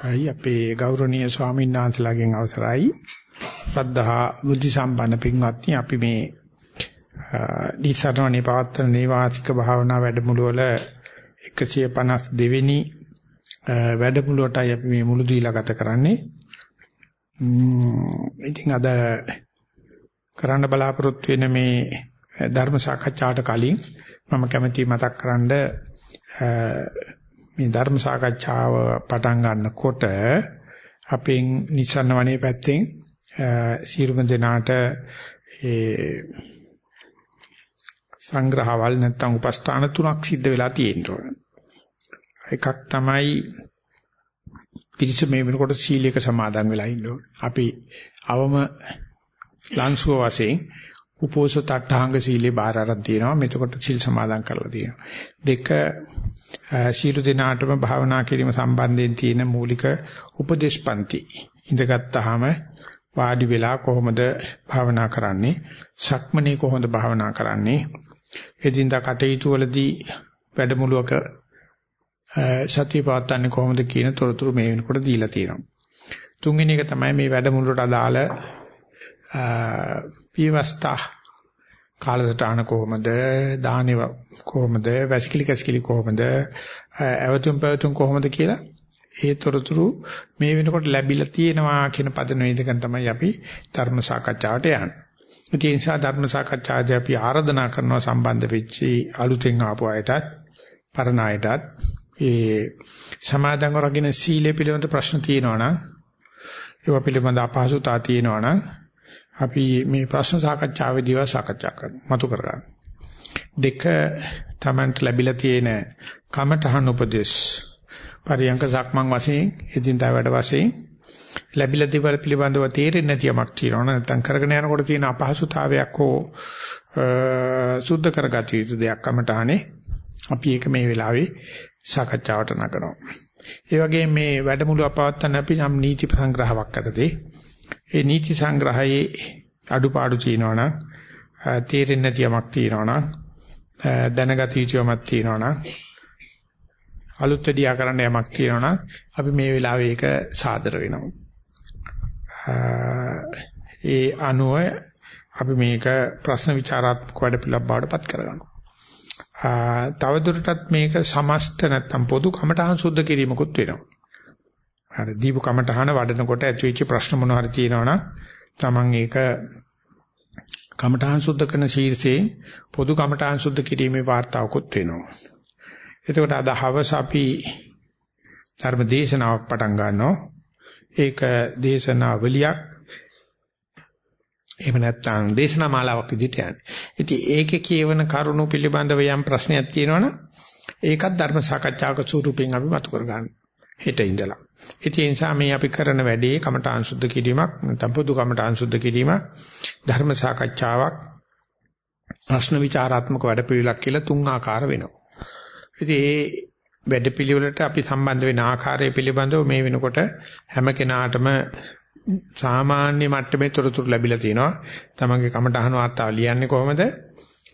අයි අපේ ගෞරවනීය ස්වාමීන් වහන්සේලාගෙන් අවසරයි. ශ්‍රද්ධා බුද්ධ සම්පන්න පින්වත්නි අපි මේ දීසරණේ පවත්වන නේවාසික භාවනා වැඩමුළු වල 152 වෙනි වැඩමුළුවටයි අපි මේ මුළු දීලා ගත කරන්නේ. ඉතින් අද කරන්න බලාපොරොත්තු වෙන මේ ධර්ම සාකච්ඡාවට කලින් මම කැමැති මතක් කරන්න මේ ධර්ම සාකච්ඡාව පටන් ගන්නකොට අපෙන් නිසන්න වනේ පැත්තෙන් සීරුම දෙනාට ඒ සංග්‍රහවල් නැත්නම් උපස්ථාන තුනක් සිද්ධ වෙලා තියෙනවා. එකක් තමයි පිරිස මේ වෙනකොට සීලයක සමාදන් වෙලා ඉන්න අපි අවම ලංසුව වශයෙන් උපෝසත අටහංග සීලේ බාර අරන් තියෙනවා. මෙතකොට සිල් සමාදන් කරලා තියෙනවා. දෙක සීල දිනාටම භාවනා කිරීම සම්බන්ධයෙන් තියෙන මූලික උපදේශපන්ති. ඉඳගත්tාම වාඩි වෙලා කොහොමද භාවනා කරන්නේ? සක්මනේ කොහොමද භාවනා කරන්නේ? එදින්දා කටයුතු වලදී වැඩමුළුවක සතිය පවත්වන්නේ කොහොමද කියන තොරතුරු මේ වෙනකොට දීලා තියෙනවා. තුන්වෙනි එක තමයි මේ වැඩමුළුවට අදාළ පියවස්තා කාලසටහන කොහොමද? දානේ කොහොමද? වැසිකිලි කැසිකිලි කොහොමද? ඇවතුම් පැවතුම් කොහොමද කියලා ඒ තොරතුරු මේ වෙනකොට ලැබිලා තියෙනවා කියන පදන වේදකන් තමයි අපි ධර්ම සාකච්ඡාවට යන්නේ. ඒ නිසා ධර්ම සාකච්ඡාදී අපි ආරාධනා කරනවා සම්බන්ධ වෙච්චි අලුතෙන් ආපු අයටත් පරණ අයටත්. ඒ සමාදන්ව රකින්න සීලය පිළිබඳ ප්‍රශ්න තියෙනවා නම් ඒවා පිළිබඳ අපහසුතාව තියෙනවා නම් අපි මේ ප්‍රශ්න සාකච්ඡාවේදීව සාකච්ඡා කරමු. මතු කරගන්න. දෙක තමන්ට ලැබිලා තියෙන කමඨහන් උපදේශ පරියංක සක්මන් වශයෙන් එදින්දා වැඩ වශයෙන් ලැබිලා දේවල් පිළිබඳව තේරෙන්නේ නැති යමක් තියෙනවා නැත්නම් කරගෙන යනකොට තියෙන අපහසුතාවයක් හෝ සුද්ධ කරගatiya යුතු දෙයක් කමඨහනේ අපි ඒක මේ වෙලාවේ සාකච්ඡාවට නගනවා. ඒ වගේ මේ වැඩමුළුව පවත්වන්න අපි නම් නීති සංග්‍රහයක් කරතේ ඒ නීති සංග්‍රහයේ අඩුපාඩු තියෙනවනම් තේරෙන්නේ නැති යමක් තියෙනවනම් දැනගත යුතු යමක් තියෙනවනම් අලුත් දෙයක් කරන්න යමක් තියෙනවනම් අපි මේ වෙලාවේ ඒක සාදර වෙනවා. ඒ අනුව අපි මේක ප්‍රශ්න විචාරාත්මක වැඩ පිළිවෙලක් බවට පත් කරගන්නවා. තවදුරටත් මේක සමස්ත නැත්තම් පොදු කමඨහං සුද්ධ කිරීමකුත් වෙනවා. අර දීපු කමඨහන වඩනකොට ඇතිවෙච්ච ප්‍රශ්න මොන හරි තියෙනවනම් Taman ඒක කමඨහන් සුද්ධ කරන ශීර්ෂයෙන් පොදු කමඨහන් සුද්ධ කිරීමේ වාර්තාවකුත් වෙනවා. එතකොට අද හවස අපි ධර්ම දේශනාවක් පටන් ගන්නවා. ඒක දේශනාවලියක් එහෙම නැත්නම් දේශනා මාලාවක් විදිහට යන්නේ. ඉතින් ඒකේ කියවන කරුණු පිළිබඳව යම් ප්‍රශ්නයක් තියෙනවනම් ඒකත් ධර්ම සාකච්ඡාවක ස්වරූපයෙන් අපි මතු කර ගන්නවා. හෙට ඉඳලා. ඉතින් ඒ නිසා මේ අපි කරන වැඩේ කමඨාන් සුද්ධ කිරීමක් නැත්නම් පොදු කමඨාන් සුද්ධ කිරීමක් ධර්ම සාකච්ඡාවක් ප්‍රශ්න විචාරාත්මක වැඩපිළිවෙලක් කියලා තුන් ආකාර වෙනවා. ඉතින් ඒ වැඩපිළිවෙලට අපි සම්බන්ධ වෙන ආකාරය පිළිබඳව මේ වෙනකොට හැම කෙනාටම සාමාන්‍ය මට්ටමේ තොරතුරු ලැබිලා තිනවා. තමන්ගේ කමඨහන වාර්තාව ලියන්නේ කොහොමද?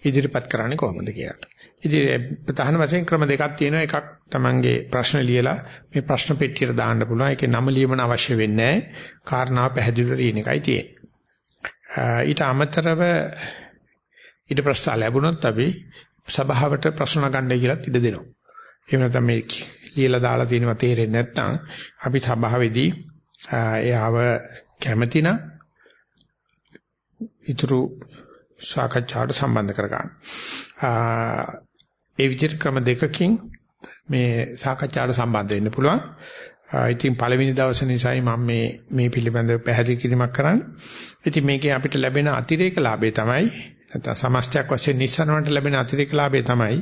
ඉදිරිපත් කරන්නේ කොහොමද කියලා. ඉතින් ප්‍රධාන වශයෙන් ක්‍රම දෙකක් තියෙනවා. එකක් තමන්ගේ ප්‍රශ්න ලියලා මේ ප්‍රශ්න පෙට්ටියට දාන්න පුළුවන්. ඒකේ නම ලියමන අවශ්‍ය වෙන්නේ නැහැ. කාරණාව පැහැදිලිව ලියන එකයි තියෙන්නේ. ඊට අමතරව ඊට ප්‍රශ්න ලැබුණොත් අපි සභාවට ප්‍රශ්න ගන්නයි කියලා ඉඩ දෙනවා. එහෙම නැත්නම් මේ ලියලා දාලා තියෙනවා තේරෙන්නේ නැත්නම් අපි සභාවේදී එයාව කැමැතිනම් ඊතුරු සාකච්ඡාවට සම්බන්ධ කර ගන්න. ඒ විදිහට ක්‍රම දෙකකින් මේ සාකච්ඡාවට සම්බන්ධ වෙන්න පුළුවන්. ඉතින් පළවෙනි දවසේ නිසායි මම මේ මේ පිළිබඳව පැහැදිලි කිරීමක් කරන්නේ. ඉතින් මේකේ අපිට ලැබෙන අතිරේක ලාභය තමයි නැත්නම් සමස්තයක් වශයෙන් නිස්සනවට ලැබෙන අතිරේක ලාභය තමයි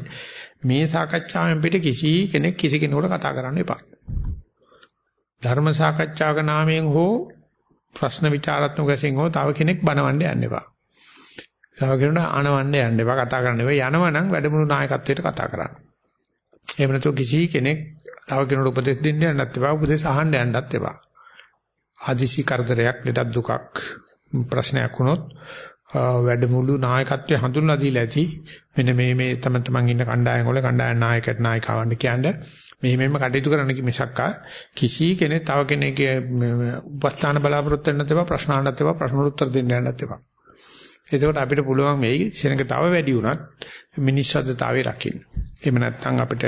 මේ සාකච්ඡාවෙන් පිට කිසි කෙනෙක් කිසි කෙනෙකුට කතා කරන්න එපා. ධර්ම සාකච්ඡාවක නාමයෙන් හෝ ප්‍රශ්න විචාරාත්මක වශයෙන් හෝ තව කෙනෙක් බනවන්න යන්න එපා. තව කෙනෙකුට ආනවන්න යන්න එපා කතා කරන්න එපා. යනවනම් වැඩමුළු නායකත්වයට කතා කරන්න. එහෙම නැත්නම් කිසි කෙනෙක් තව කෙනෙකුට උපදෙස් දෙන්න යන්නත් එපා. උපදෙස් අහන්න යන්නත් එපා. ආදිසි කරදරයක්, ලෙඩක් දුකක් ප්‍රශ්නයක් වුණොත් වැඩමුළු නායකත්වයේ හඳුන්ලා දීලා ඇති මෙන්න මේ මේ තම තමන් ඉන්න කණ්ඩායම් වල කණ්ඩායම් නායකට නායිකාවන්ට කියන්නේ මෙහි මෙහෙම කටයුතු කරන්න කි මිසක් කිසි කෙනෙක් තව කෙනෙක්ගේ උපස්ථාන බලාපොරොත්තු වෙන්නත් එපා ප්‍රශ්න අහන්නත් එපා ප්‍රශ්න උත්තර දෙන්න යන්නත් එපා. එතකොට අපිට පුළුවන් වෙයි සෙනඟ තව වැඩි වුණත් මිනිස්සද්දතාවේ රකින්න. එහෙම නැත්නම් අපිට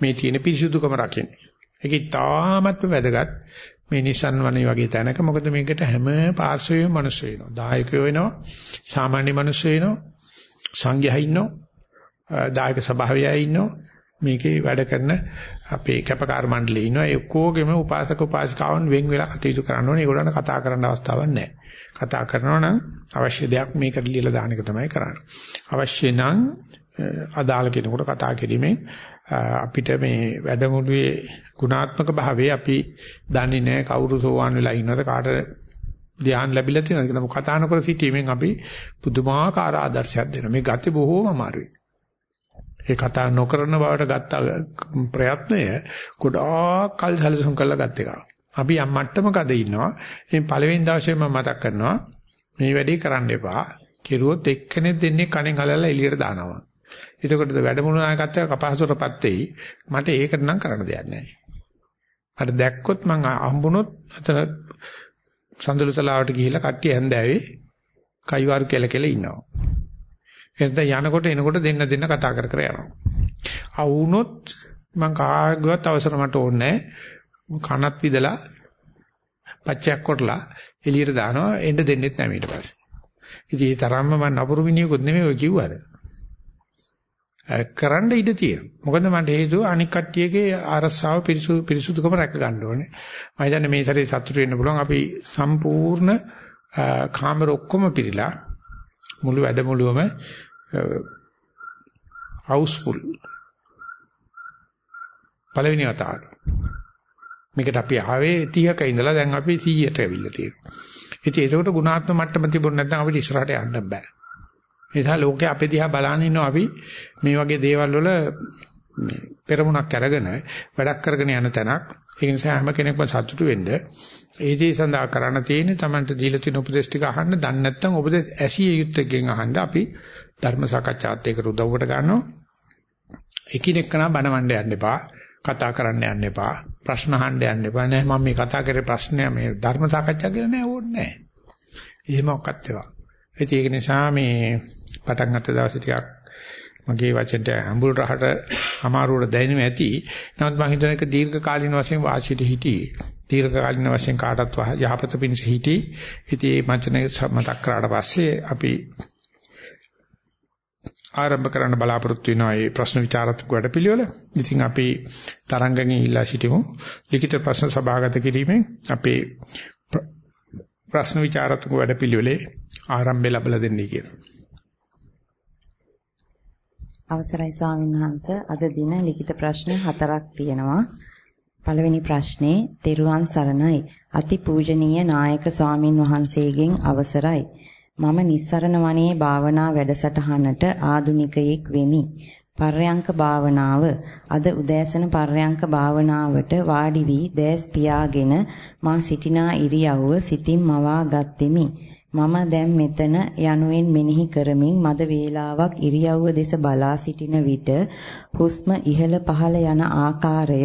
මේ තියෙන පිරිසුදුකම රකින්න. ඒක ඉතාමත්ම වැදගත් මේ Nissan වනේ වගේ තැනක මොකද මේකට හැම පාර්ශවයේම මිනිස්සු වෙනවා. දායකයෝ වෙනවා. සාමාන්‍ය මිනිස්සු වෙනවා. සංඝයා ඉන්නවා. දායක සභාවයයි ඉන්නවා. මේකේ වැඩ කරන අපේ කැපකාර මණ්ඩලයේ ඉන්නවා. ඒ ඔක්කොගෙම උපාසක උපාසිකාවන් වෙන් වෙලා කටයුතු කරන්න ඕනේ. ඒගොල්ලන්ට කතා කරන්න අවස්ථාවක් නැහැ. කතා කරනවා නම් අවශ්‍ය දෙයක් මේකට ලියලා දාන එක තමයි කරන්නේ. අවශ්‍ය නම් අදාළ කෙනෙකුට කතා කිරීමෙන් අපිට මේ වැඩමුළුවේ ගුණාත්මක භාවයේ අපි දන්නේ නැහැ කවුරු සෝවාන් වෙලා ඉන්නවද කාට ධ්‍යාන ලැබිලා තියෙනවද කියලා කතා නොකර සිටීමෙන් අපි පුදුමාකාර ආදර්ශයක් දෙනවා. මේ ගති බොහෝම අමාරුයි. ඒ කතා නොකරන බවට ගත්ත ප්‍රයත්නය ගොඩාක් කල් සැලසුම් කරලා ගත්ත එකක්. අපි යම් මට්ටමක අද ඉන්නවා. මේ පළවෙනි දවසේ මම මතක් කරනවා මේ වැඩේ කරන්න එපා. කෙරුවොත් එක්කෙනෙක් දෙන්නේ කණෙන් අලලා එළියට දානවා. එතකොට වැඩමුළු නායකත්වය කපහසුරපත් වෙයි. මට ඒකට නම් කරන්න දෙයක් නැහැ. මට දැක්කොත් මං හම්බුනොත් අතන සඳලුතලාවට ගිහිල්ලා කට්ටිය හැන්දෑවේ කයිවාරු කෙල කෙල ඉන්නවා. එතන යනකොට එනකොට දෙන්න දෙන්න කතා කර කර යනවා. ආවුනොත් මං කාගවත් අවසර මට ඕනේ කනත් විදලා පච්චයක් කොටලා එළියට දානවා එන්න දෙන්නෙත් නැහැ ඊට පස්සේ. ඉතින් ඒ තරම්ම මම නපුරු මිනිහෙකුත් නෙමෙයි ඔය කිව්වර. කරන්න ඉඩ තියෙනවා. මොකද මට හේතුව අනික් කට්ටියගේ ආරස්සාව පිරිසුදු පිරිසුදුකම රැක ගන්න ඕනේ. මම හිතන්නේ මේ සැරේ සතුටු වෙන්න පුළුවන් අපි සම්පූර්ණ කාමර ඔක්කොම පිරීලා මුළු වැඩමුළුවම හවුස්ෆුල්. පළවෙනි වතාවට. මේකට අපි ආවේ 30ක ඉඳලා දැන් අපි 100ට ඇවිල්ලා තියෙනවා. ඉතින් ඒකට ගුණාත්මක මට්ටම තිබුණ නැත්නම් අපිට ඉස්සරහට යන්න බෑ. ඒ නිසා ලෝකේ අපේ දිහා බලන ඉන්නවා අපි මේ වගේ දේවල් වල මේ පෙරමුණක් අරගෙන වැඩක් කරගෙන යන තැනක්. ඒ නිසා හැම කෙනෙක්ම සතුටු වෙන්න ඒ දේ සඳහා කරන්න තියෙන්නේ Tamanට දීලා තියෙන උපදේශ ටික අහන්න. දන්නේ නැත්නම් උපදේශ ඇසිය යුත්තේකින් අහන්න අපි ධර්ම සාකච්ඡාත් එක්ක උදව්වට ගන්නවා. එකිනෙකනා බනවන්න යන්න එපා. කතා කරන්න යන්න එපා. ප්‍රශ්න අහන්න යන්න එපා. නෑ මම මේ කතා කරේ ප්‍රශ්නය මේ ධර්ම සාකච්ඡා කියලා නෑ ඕනේ නෑ. එහෙම ඔක්කත් ඒවා. ඒක නිසා මේ පටන් ගත්ත දවසේ ටිකක් මගේ වචනට අඹුල් රහට අමාරුවට දැනෙන්නේ ඇති. නමුත් මම හිතන එක දීර්ඝ කාලින වශයෙන් වාසියට හිටියේ. දීර්ඝ කාලින වශයෙන් කාටත් යහපත පිණිස හිටියේ. ඉතින් මේ වචනේ මතක් කරාට පස්සේ අපි ආරම්භ කරන්න බලාපොරොත්තු වෙනවා මේ ප්‍රශ්න විචාරත්මක වැඩපිළිවෙල. ඉතින් අපි තරංගගෙන් ඉල්ලා සිටිමු. ලිඛිත ප්‍රශ්න සභාගත කිරීමෙන් අපේ ප්‍රශ්න විචාරත්මක වැඩපිළිවෙලේ ආරම්භය ලැබලා දෙන්නේ කියලා. අවසරයි ස්වාමීන් වහන්ස අද දින ලිඛිත ප්‍රශ්න හතරක් තියෙනවා. පළවෙනි ප්‍රශ්නේ තෙරුවන් සරණයි. අති පූජනීය නායක ස්වාමින් වහන්සේගෙන් අවසරයි. මම නිස්සරණ වනයේ භාවනා වැඩසටහනට ආදුනිකයෙක් වෙමි. පර්යංක භාවනාව අද උදෑසන පර්යංක භාවනාවට වාඩි වී දැස් පියාගෙන මා සිටිනා ඉරියව්ව සිතින් මවා ගත්ෙමි. මම දැන් මෙතන යනුවෙන් මෙනෙහි කරමින් මද වේලාවක් ඉරියව්ව දෙස බලා සිටින විට හුස්ම ඉහළ පහළ යන ආකාරය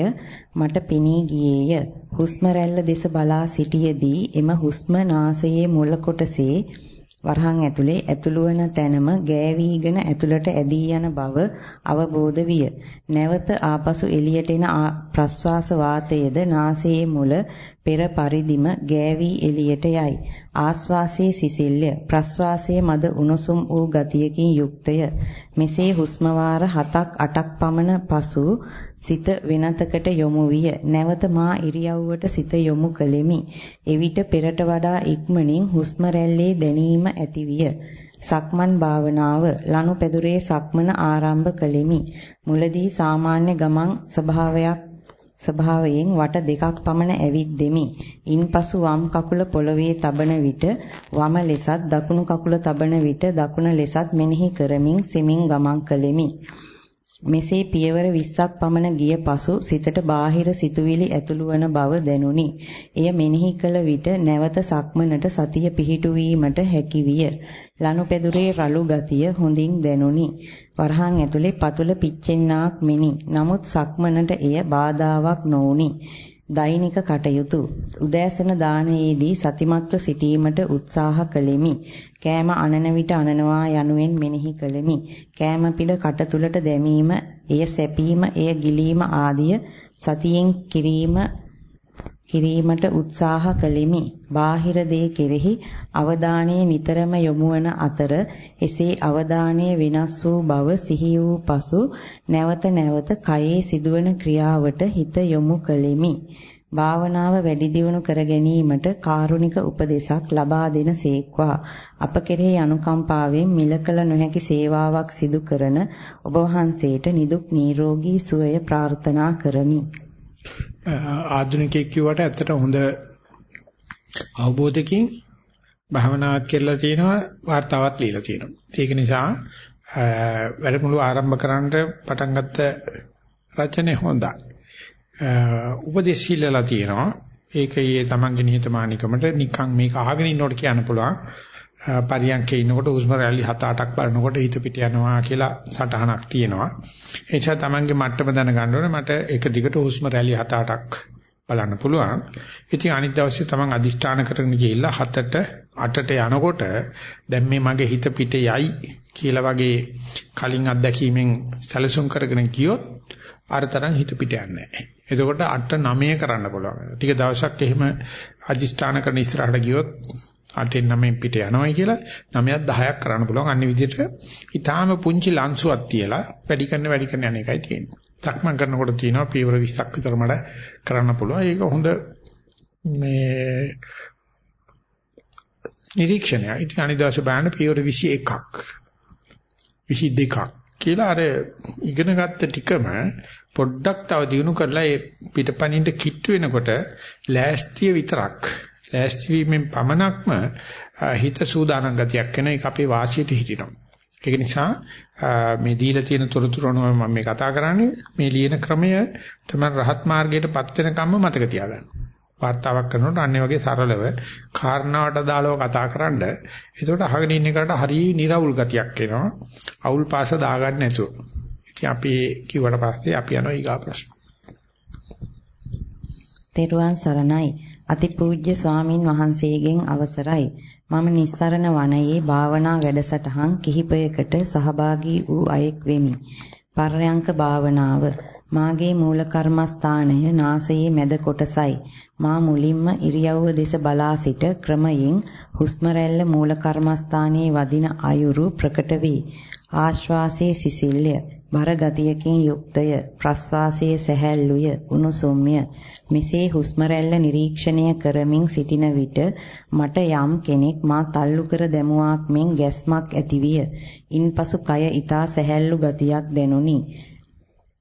මට පෙනී ගියේය. හුස්ම රැල්ල දෙස බලා සිටියේදී එම හුස්ම නාසයේ මුල කොටසේ වරහන් ඇතුලේ ඇතුළු වන තැනම ගෑවිගෙන ඇතුළට ඇදී යන බව අවබෝධ විය. නැවත ආපසු එළියට එන ප්‍රස්වාස වාතයේද නාසයේ මුල පෙර පරිදිම ගෑවි එළියට යයි. ආස්වාසයේ සිසිල්ය ප්‍රස්වාසයේ මද උණුසුම් වූ ගතියකින් යුක්තය. මෙසේ හුස්ම වාර 7ක් 8ක් පමණ පසු සිත වෙනතකට යොමු විය. නැවත මා ඉරියව්වට සිත යොමු කළෙමි. එවිට පෙරට වඩා ඉක්මනින් හුස්ම රැල්ලේ දැනීම ඇති විය. සක්මන් භාවනාව ලනුපැදුරේ සක්මන ආරම්භ කළෙමි. මුලදී සාමාන්‍ය ගමන් ස්වභාවයක් ස්වභාවයෙන් වට දෙකක් පමණ ඇවිත් දෙමි. ඉන්පසු වම් කකුල පොළවේ තබන විට වම ලෙසත් දකුණු කකුල තබන විට දකුණ ලෙසත් මෙනෙහි කරමින් සෙමින් ගමන් කළෙමි. මෙසේ පියවර 20ක් පමණ ගිය පසු සිතට බාහිර සිතුවිලි ඇතුළු වන බව දැනුනි. එය මෙනෙහි කළ විට නැවත සක්මනට සතිය පිහිටුවීමට හැකි විය. ලනුපෙදුරේ රළු ගතිය හොඳින් දැනුනි. වරහන් ඇතුලේ පතුල පිච්චෙන්නාක් මෙනි. නමුත් සක්මනට එය බාධාවක් නොවුනි. දෛනික කටයුතු උදෑසන දානයේදී සතිමත්ව සිටීමට උත්සාහ කළෙමි. කෑම අනන විට අනනවා යනුවෙන් මෙනෙහි කළෙමි. කෑම පිළ කට තුලට දැමීම, එය සැපීම, එය ගිලීම ආදිය සතියෙන් කිරීම කිරීමට උත්සාහ කළෙමි. බාහිර දේ කෙරෙහි අවධානය නිතරම යොමු වන අතර එසේ අවධානය වෙනස් වූ බව සිහි වූ පසු නැවත නැවත කයේ සිදුවන ක්‍රියාවට හිත යොමු කළෙමි. භාවනාව වැඩි දියුණු කර ගැනීමට කාරුණික උපදේශක් ලබා දෙන සේක්වා. අප කෙරෙහි අනුකම්පාවෙන් මිලකල නොහැකි සේවාවක් සිදු කරන ඔබ වහන්සේට නිදුක් නිරෝගී සුවය ප්‍රාර්ථනා කරමි. ආධුනිකයෙක් කිව්වට ඇත්තට හොඳ අවබෝධකින් භාවනාවක් කියලා තියෙනවා වார்த்தාවක් ලියලා තියෙනවා. ඒක නිසා වැඩමුළු ආරම්භ කරන්නට පටන් ගත්ත රචනය හොඳයි. උපදේශ සිල්ලලා තියෙනවා. ඒකයේ තමන්ගේ නිහතමානීකමට නිකන් මේක අහගෙන ඉන්නකොට කියන්න පුළුවන්. පරියන්කේ ඉන්නකොට හුස්ම රැලි 7-8ක් බලනකොට හිත පිට යනවා කියලා සටහනක් තියෙනවා. ඒ නිසා තමන්ගේ මට්ටම දැනගන්න ඕනේ මට එක දිගට හුස්ම රැලි 7-8ක් බලන්න පුළුවන්. ඉතින් අනිත් දවසේ තමන් අදිෂ්ඨාන කරගෙන ගිහිල්ලා 7ට 8ට යනකොට දැන් මේ මගේ හිත පිට යයි කියලා වගේ කලින් අත්දැකීමෙන් සැලසුම් කරගෙන ගියොත් අර තරම් හිත පිට යන්නේ නැහැ. එතකොට 8 9 කරන්න පුළුවන්. ටික දවසක් එහෙම අදිෂ්ඨාන කරන ඉස්සරහට ගියොත් 8 9 පිට යනවායි කියලා 9ක් 10ක් කරන්න පුළුවන්. අන්න විදිහට ඊටාම පුංචි ලංසුවක් තියලා වැඩි කරන වැඩි කරන යන එකයි තියෙන්නේ. සක්මන් කරනකොට තියෙනවා පීවර 20ක් විතර මඩ කරන්න පුළුවන්. ඒක හොඳ මේ නිරීක්ෂණය. ඉතින් අනිදාස බෑන පීවර 21ක් 22ක් කියලා අර ඉගෙන ගත්ත ටිකම පොඩ්ඩක් තව දිනු කරලා ඒ පිටපණින්ට කිට්ටු වෙනකොට ලෑස්තිය විතරක් ලෑස්ති වීමෙන් පමණක්ම හිත සූදානම් ගතියක් වෙන එක අපේ වාසියට හිටිනවා. ඒක නිසා මේ දීලා තියෙන තොරතුරු අනුව මම මේ කතා කරන්නේ මේ ලියන ක්‍රමය තමයි රහත් මාර්ගයටපත් වෙනකම්ම මතක තියාගන්න. වාර්තාවක් කරනකොට අන්නේ වගේ සරලව කාරණාවට අදාළව කතා කරන්න. ඒකට අහගෙන ඉන්න එකට හරිය නිර්වුල් ගතියක් එනවා. අවුල් පාස දාගන්න නැතුව. ඉතින් අපි කිව්වට පස්සේ අපි යනවා ඊගා ප්‍රශ්න. තෙරුවන් සරණයි. අතිපූජ්‍ය ස්වාමින් වහන්සේගෙන් අවසරයි. මම නිස්සරණ වනයේ භාවනා වැඩසටහන් කිහිපයකට සහභාගී වූ අයෙක් වෙමි. පර්යංක භාවනාව මාගේ මූල කර්මස්ථානය නාසයේ මැද කොටසයි. මා මුලින්ම ඉරියව්ව දෙස බලා සිට ක්‍රමයෙන් හුස්ම රැල්ල මූල කර්මස්ථානයේ වදින අයුරු ප්‍රකට වේ. ආශ්වාසයේ සිසිල්ය බර ගතියකින් යුක්තය. ප්‍රස්වාසයේ සැහැල්ලුය. උණුසුම්ය. මෙසේ හුස්ම රැල්ල නිරීක්ෂණය කරමින් සිටින විට මට යම් කෙනෙක් මා තල්ලු කර දැමුවාක් මෙන් ගැස්මක් ඇතිවිය. ඉන්පසු කය ඊතා සැහැල්ලු ගතියක් දැනුනි.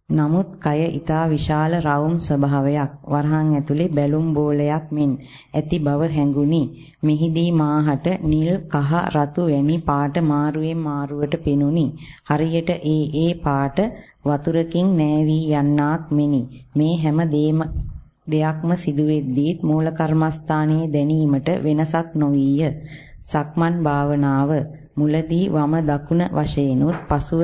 නමුත් කය ඊතා විශාල රවුම් ස්වභාවයක් වරහන් ඇතුලේ බැලුම් බෝලයක් මෙන් ඇති බව හැඟුනි මෙහිදී මාහට නිල් කහ රතු වැනි පාට මාරුවෙන් මාරුවට පෙනුනි. හරියට ඒ ඒ පාට වතුරකින් නෑවී යන්නාක් මෙනි. මේ හැම දෙයක්ම සිදුවෙද්දීත් මූල කර්මස්ථානයේ දැනීමට වෙනසක් නොවිය. සක්මන් භාවනාව මුලදී වම දකුණ වශයෙන්ුත් පසුව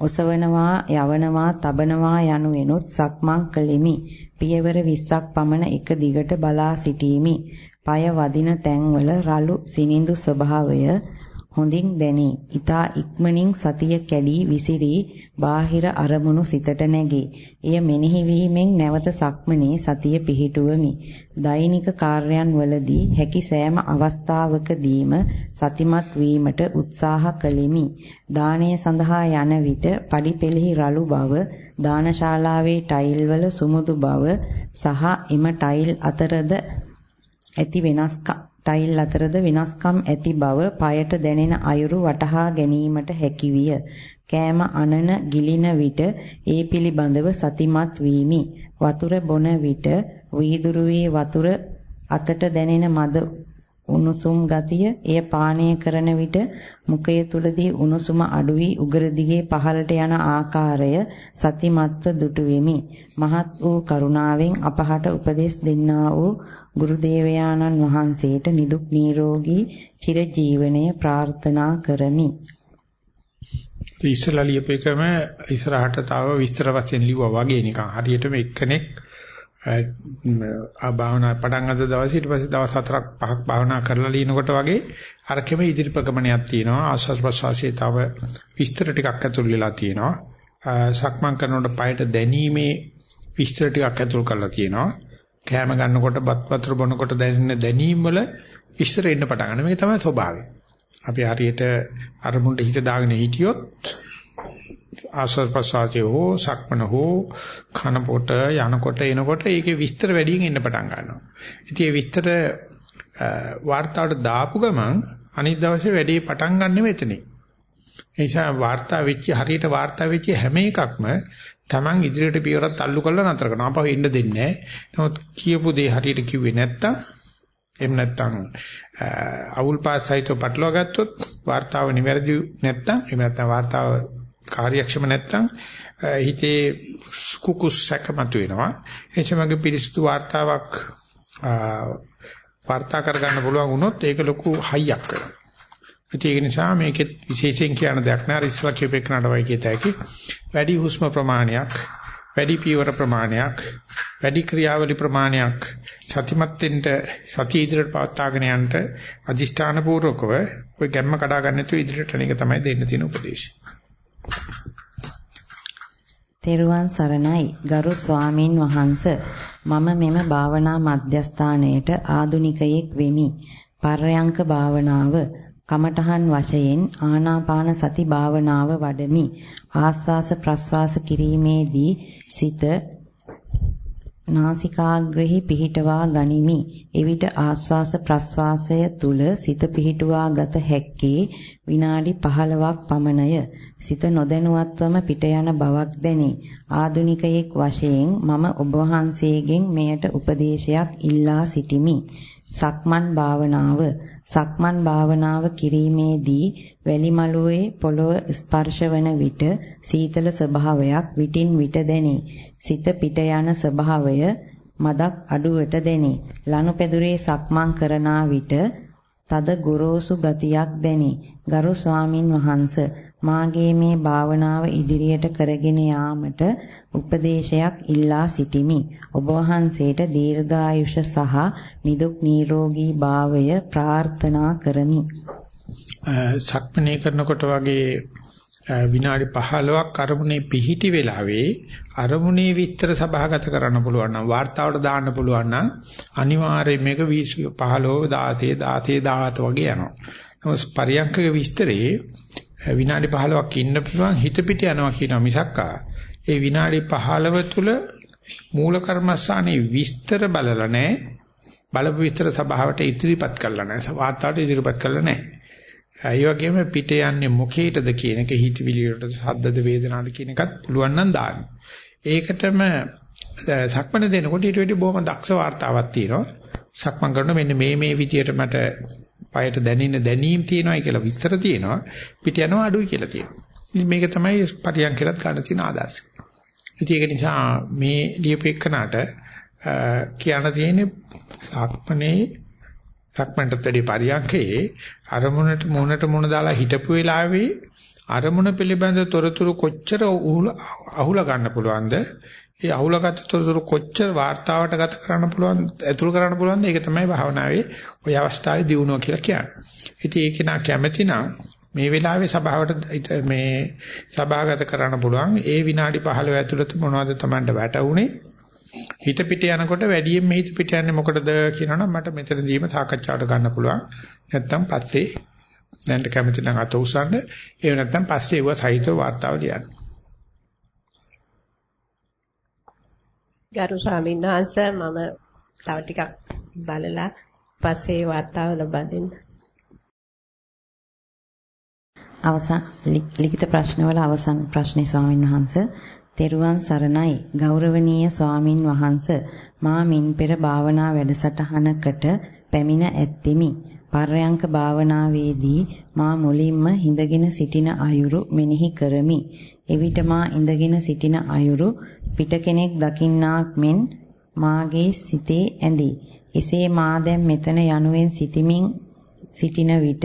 ඔසවනවා යවනවා තබනවා යනුවෙනුත් සක්මන් කළෙමි. පියවර 20ක් පමණ එක දිගට බලා සිටීමි. পায় වදින තැන්වල රළු සිනිඳු ස්වභාවය හොඳින් දැනේ. ඊතා ඉක්මනින් සතිය කැඩී විසිරී බාහිර අරමුණු සිතට නැගේ. එය මෙනෙහි වීමෙන් නැවත සක්මනේ සතිය පිහිටුවමි. දෛනික කාර්යයන් වලදී හැකි සෑම අවස්ථාවකදීම සතිමත් වීමට උත්සාහ කළෙමි. දානය සඳහා යන විට පඩිපෙළෙහි රළු බව, දානශාලාවේ ටයිල් වල සුමුදු බව සහ එම ටයිල් අතරද ඇති වෙනස්කම් ටයිල් අතරද වෙනස්කම් ඇති බව পায়ට දැනෙන අයුරු වටහා ගැනීමට හැකිවිය. කෑම අනන ගිලින විට ඒ පිළිබඳව සතිමත් වීමි. වතුර බොන විට වීදුරුවේ වතුර අතට දැනෙන මද උණුසුම් ගතිය එය පානය කරන විට මුඛය තුලදී උණුසුම අඩු වී උගර දිගේ පහළට යන ආකාරය සතිමත්ව දුටු වෙමි. මහත් වූ කරුණාවෙන් අපහට උපදෙස් දෙන්නා වූ ගුරු දේවයාණන් වහන්සේට නිදුක් නිරෝගී චිර ජීවනය ප්‍රාර්ථනා කරමි. ඉස්සලා ලියපේකම ඉස්සරහට තව විස්තර වශයෙන් ලිව්වා වගේ නිකන් හරියටම එක්කෙනෙක් ආ භාවනා පටන් ගන්න දවසේ ඊට පස්සේ දවස් හතරක් පහක් භාවනා කරලා ලිනකොට වගේ අරකෙම ඉදිරි ප්‍රගමනයක් තියෙනවා. ආස්වාස් ප්‍රසවාසයේ තව විස්තර ටිකක් ඇතුල් වෙලා තියෙනවා. සක්මන් කරනකොට පයට දැනීමේ විස්තර ටිකක් ඇතුල් කරලා තියෙනවා. කෑම ගන්නකොට බත් වතුර බොනකොට දැනෙන දැනීම් වල ඉස්සර එන්න පටන් ගන්න. මේක තමයි ස්වභාවය. අපි හරියට අරමුණට හිත දාගෙන හිටියොත් ආස්වාද ප්‍රසආතේ හෝ සක්මන හෝ කනකොට යනකොට එනකොට ඒකේ විස්තර වැඩියෙන් එන්න පටන් ගන්නවා. ඉතින් ඒ විස්තර වார்த்தාවට දාපු ගමන් අනිත් දවසේ වැඩේ පටන් ගන්නෙ මෙතනින්. ඒ නිසා වාර්තා වෙච්ච හරියට වාර්තා වෙච්ච හැම එකක්ම Taman ඉදිරියට පියවරක් තල්ලු කරලා නතර කරනවා. අපව එන්න දෙන්නේ නැහැ. නමුත් කියපු දේ හරියට කිව්වේ නැත්තම් එහෙම නැත්තම් අවුල් පාසයිතෝ පටලවා ගත්තොත් වාර්තාව නිවැරදි නැත්තම් එහෙම නැත්තම් වාර්තාව කාර්යක්ෂම නැත්තම් හිතේ කුකුස් සැකමතු වෙනවා. එච්චමගේ පිරිසුදු වාර්තාවක් වාර්තා කරගන්න පුළුවන් වුණොත් ඒක ලොකු හයියක් කරනවා. ඒක නිසා මේකෙත් විශේෂයෙන් කියන දෙයක් නෑ ඉස්සලා කියපේකනට වයි කියත හැකි වැඩි හුස්ම ප්‍රමාණයක් වැඩි පීවර ප්‍රමාණයක් වැඩි ක්‍රියාවලි ප්‍රමාණයක් සතිමත් වෙන්න සතිය ඉදිරියට පවත්වාගෙන යන්න අදිෂ්ඨාන පූර්වකව ඔය ගැම්ම කඩා ගන්න නැතුව ඉදිරියට යන එක තමයි දෙන්න තියෙන උපදේශය. තෙරුවන් සරණයි ගරු ස්වාමින් වහන්ස මම මෙම භාවනා මධ්‍යස්ථානයට ආදුනිකයෙක් වෙමි. පර්යංක භාවනාව කමඨහන් වශයෙන් ආනාපාන සති භාවනාව වඩමි. ආස්වාස ප්‍රස්වාස කිරීමේදී සිත නාසිකාග්‍රෙහි පිහිටවා ගනිමි. එවිට ආස්වාස ප්‍රස්වාසය තුල සිත පිහිටුවා ගත හැක්කේ විනාඩි 15ක් පමණය. සිත නොදැනුවත්වම පිට යන බවක් දැනේ. ආදුනිකයෙක් වශයෙන් මම ඔබ වහන්සේගෙන් මෙයට උපදේශයක් ඉල්ලා සිටිමි. සක්මන් භාවනාව සක්මන් භාවනාව කිරීමේදී වැලි මළුවේ පොළව ස්පර්ශ වන විට සීතල ස්වභාවයක් විටින් විට දැනේ. සිත පිට යන ස්වභාවය මදක් අඩුවට දැනේ. ලනුපෙදුරේ සක්මන් කරනා විට තද ගොරෝසු ගතියක් දැනේ. ගරු ස්වාමින් වහන්සේ මාගේ මේ භාවනාව ඉදිරියට කරගෙන යාමට උපදේශයක් ඉල්ලා සිටිමි. ඔබ වහන්සේට දීර්ඝායුෂ සහ නිදුක් නිරෝගී භාවය ප්‍රාර්ථනා කරමි. සක්මනේ කරනකොට වගේ විනාඩි 15ක් අරමුණේ පිහිටි වෙලාවේ අරමුණේ විස්තර සභාගත කරන්න පුළුවන් නම් වார்த்தාවට දාන්න පුළුවන් නම් අනිවාර්යයෙන් මේක 20 15 17 17 17 වගේ යනවා. නමුත් පරියන්කක විස්තරේ විනාඩි 15ක් ඉන්න පුළුවන් හිත පිට යනවා කියනවා මිසක්කා ඒ විනාඩි 15 තුල මූල කර්මස්ථානයේ විස්තර බලලා නැහැ බලපු විස්තර සභාවට ඉදිරිපත් කළා නැහැ. වාතාවරණයට ඉදිරිපත් කළා නැහැ. ඒ වගේම පිට යන්නේ මොකේටද කියන එක හිතවිලියට සද්දද වේදනාවද කියන එකත් පුළුවන් නම් දාන්න. ඒකටම සක්මණ දෙනකොට ඊට වඩා බොහොම දක්ෂ වார்த்தාවක් තියෙනවා. සක්මන් කරන මෙන්න මේ මේ විදියට මට পায়ට දැනෙන දැනීම් තියෙනවායි කියලා විස්තර තියෙනවා. පිට යනවා අඩුයි කියලා තියෙනවා. මේක තමයි පරියන් කියලා ගන්න තියෙන ආදර්ශය. ඉතින් ඒක නිසා මේ ලියපෙකනට කියන්න තියෙන්නේ සක්මනේ සක්මන්ට වැඩි පරියන්කේ අරමුණට මුණට මුණ දාලා හිටපු වෙලාවේ අරමුණ පිළිබඳ තොරතුරු කොච්චර අහුලා ගන්න පුළුවන්ද? ඒ අහුලාගත් තොරතුරු කොච්චර වාර්තාවට ගත කරන්න පුළුවන්, ඇතුළු කරන්න පුළුවන්ද? ඒක තමයි භාවනාවේ ওই අවස්ථාවේ දියුණුව කියලා කියන්නේ. ඉතින් ඒක නා කැමැති නම් මේ වෙලාවේ සභාවට මේ සභාගත කරන්න පුළුවන්. ඒ විනාඩි 15 ඇතුළත මොනවද Tamanට වැටුනේ? හිත පිට යනකොට වැඩියෙන් මේ හිත පිට යන්නේ මොකටද කියනවනම් මට මෙතනදීම සාකච්ඡාවට ගන්න පුළුවන්. නැත්තම් පස්සේ දැනට කැමති නම් අත උසන්න. ඒ නැත්තම් පස්සේ ඒව සහිතව වார்த்தාව ලියන්න. ගරු ස්වාමීන් වහන්සේ මම තව ටිකක් බලලා පස්සේ වார்த்தාව ලබා දෙන්න. අවසන් ලිඛිත ප්‍රශ්නවල අවසන් ප්‍රශ්නේ ස්වාමින් වහන්සේ තෙරුවන් සරණයි. ගෞරවනීය ස්වාමින් වහන්ස මා මින් පෙර භාවනා වැඩසටහනකට පැමිණ ඇත්තෙමි. පර්යංක භාවනාවේදී මා මුලින්ම හිඳගෙන සිටින අයුරු මෙනෙහි කරමි. එවිට මා ඉඳගෙන සිටින අයුරු පිට කෙනෙක් දකින්නාක් මෙන් මාගේ සිතේ ඇඳි. එසේ මා දැන් මෙතන යනුවෙන් සිටිමින් සිටින විට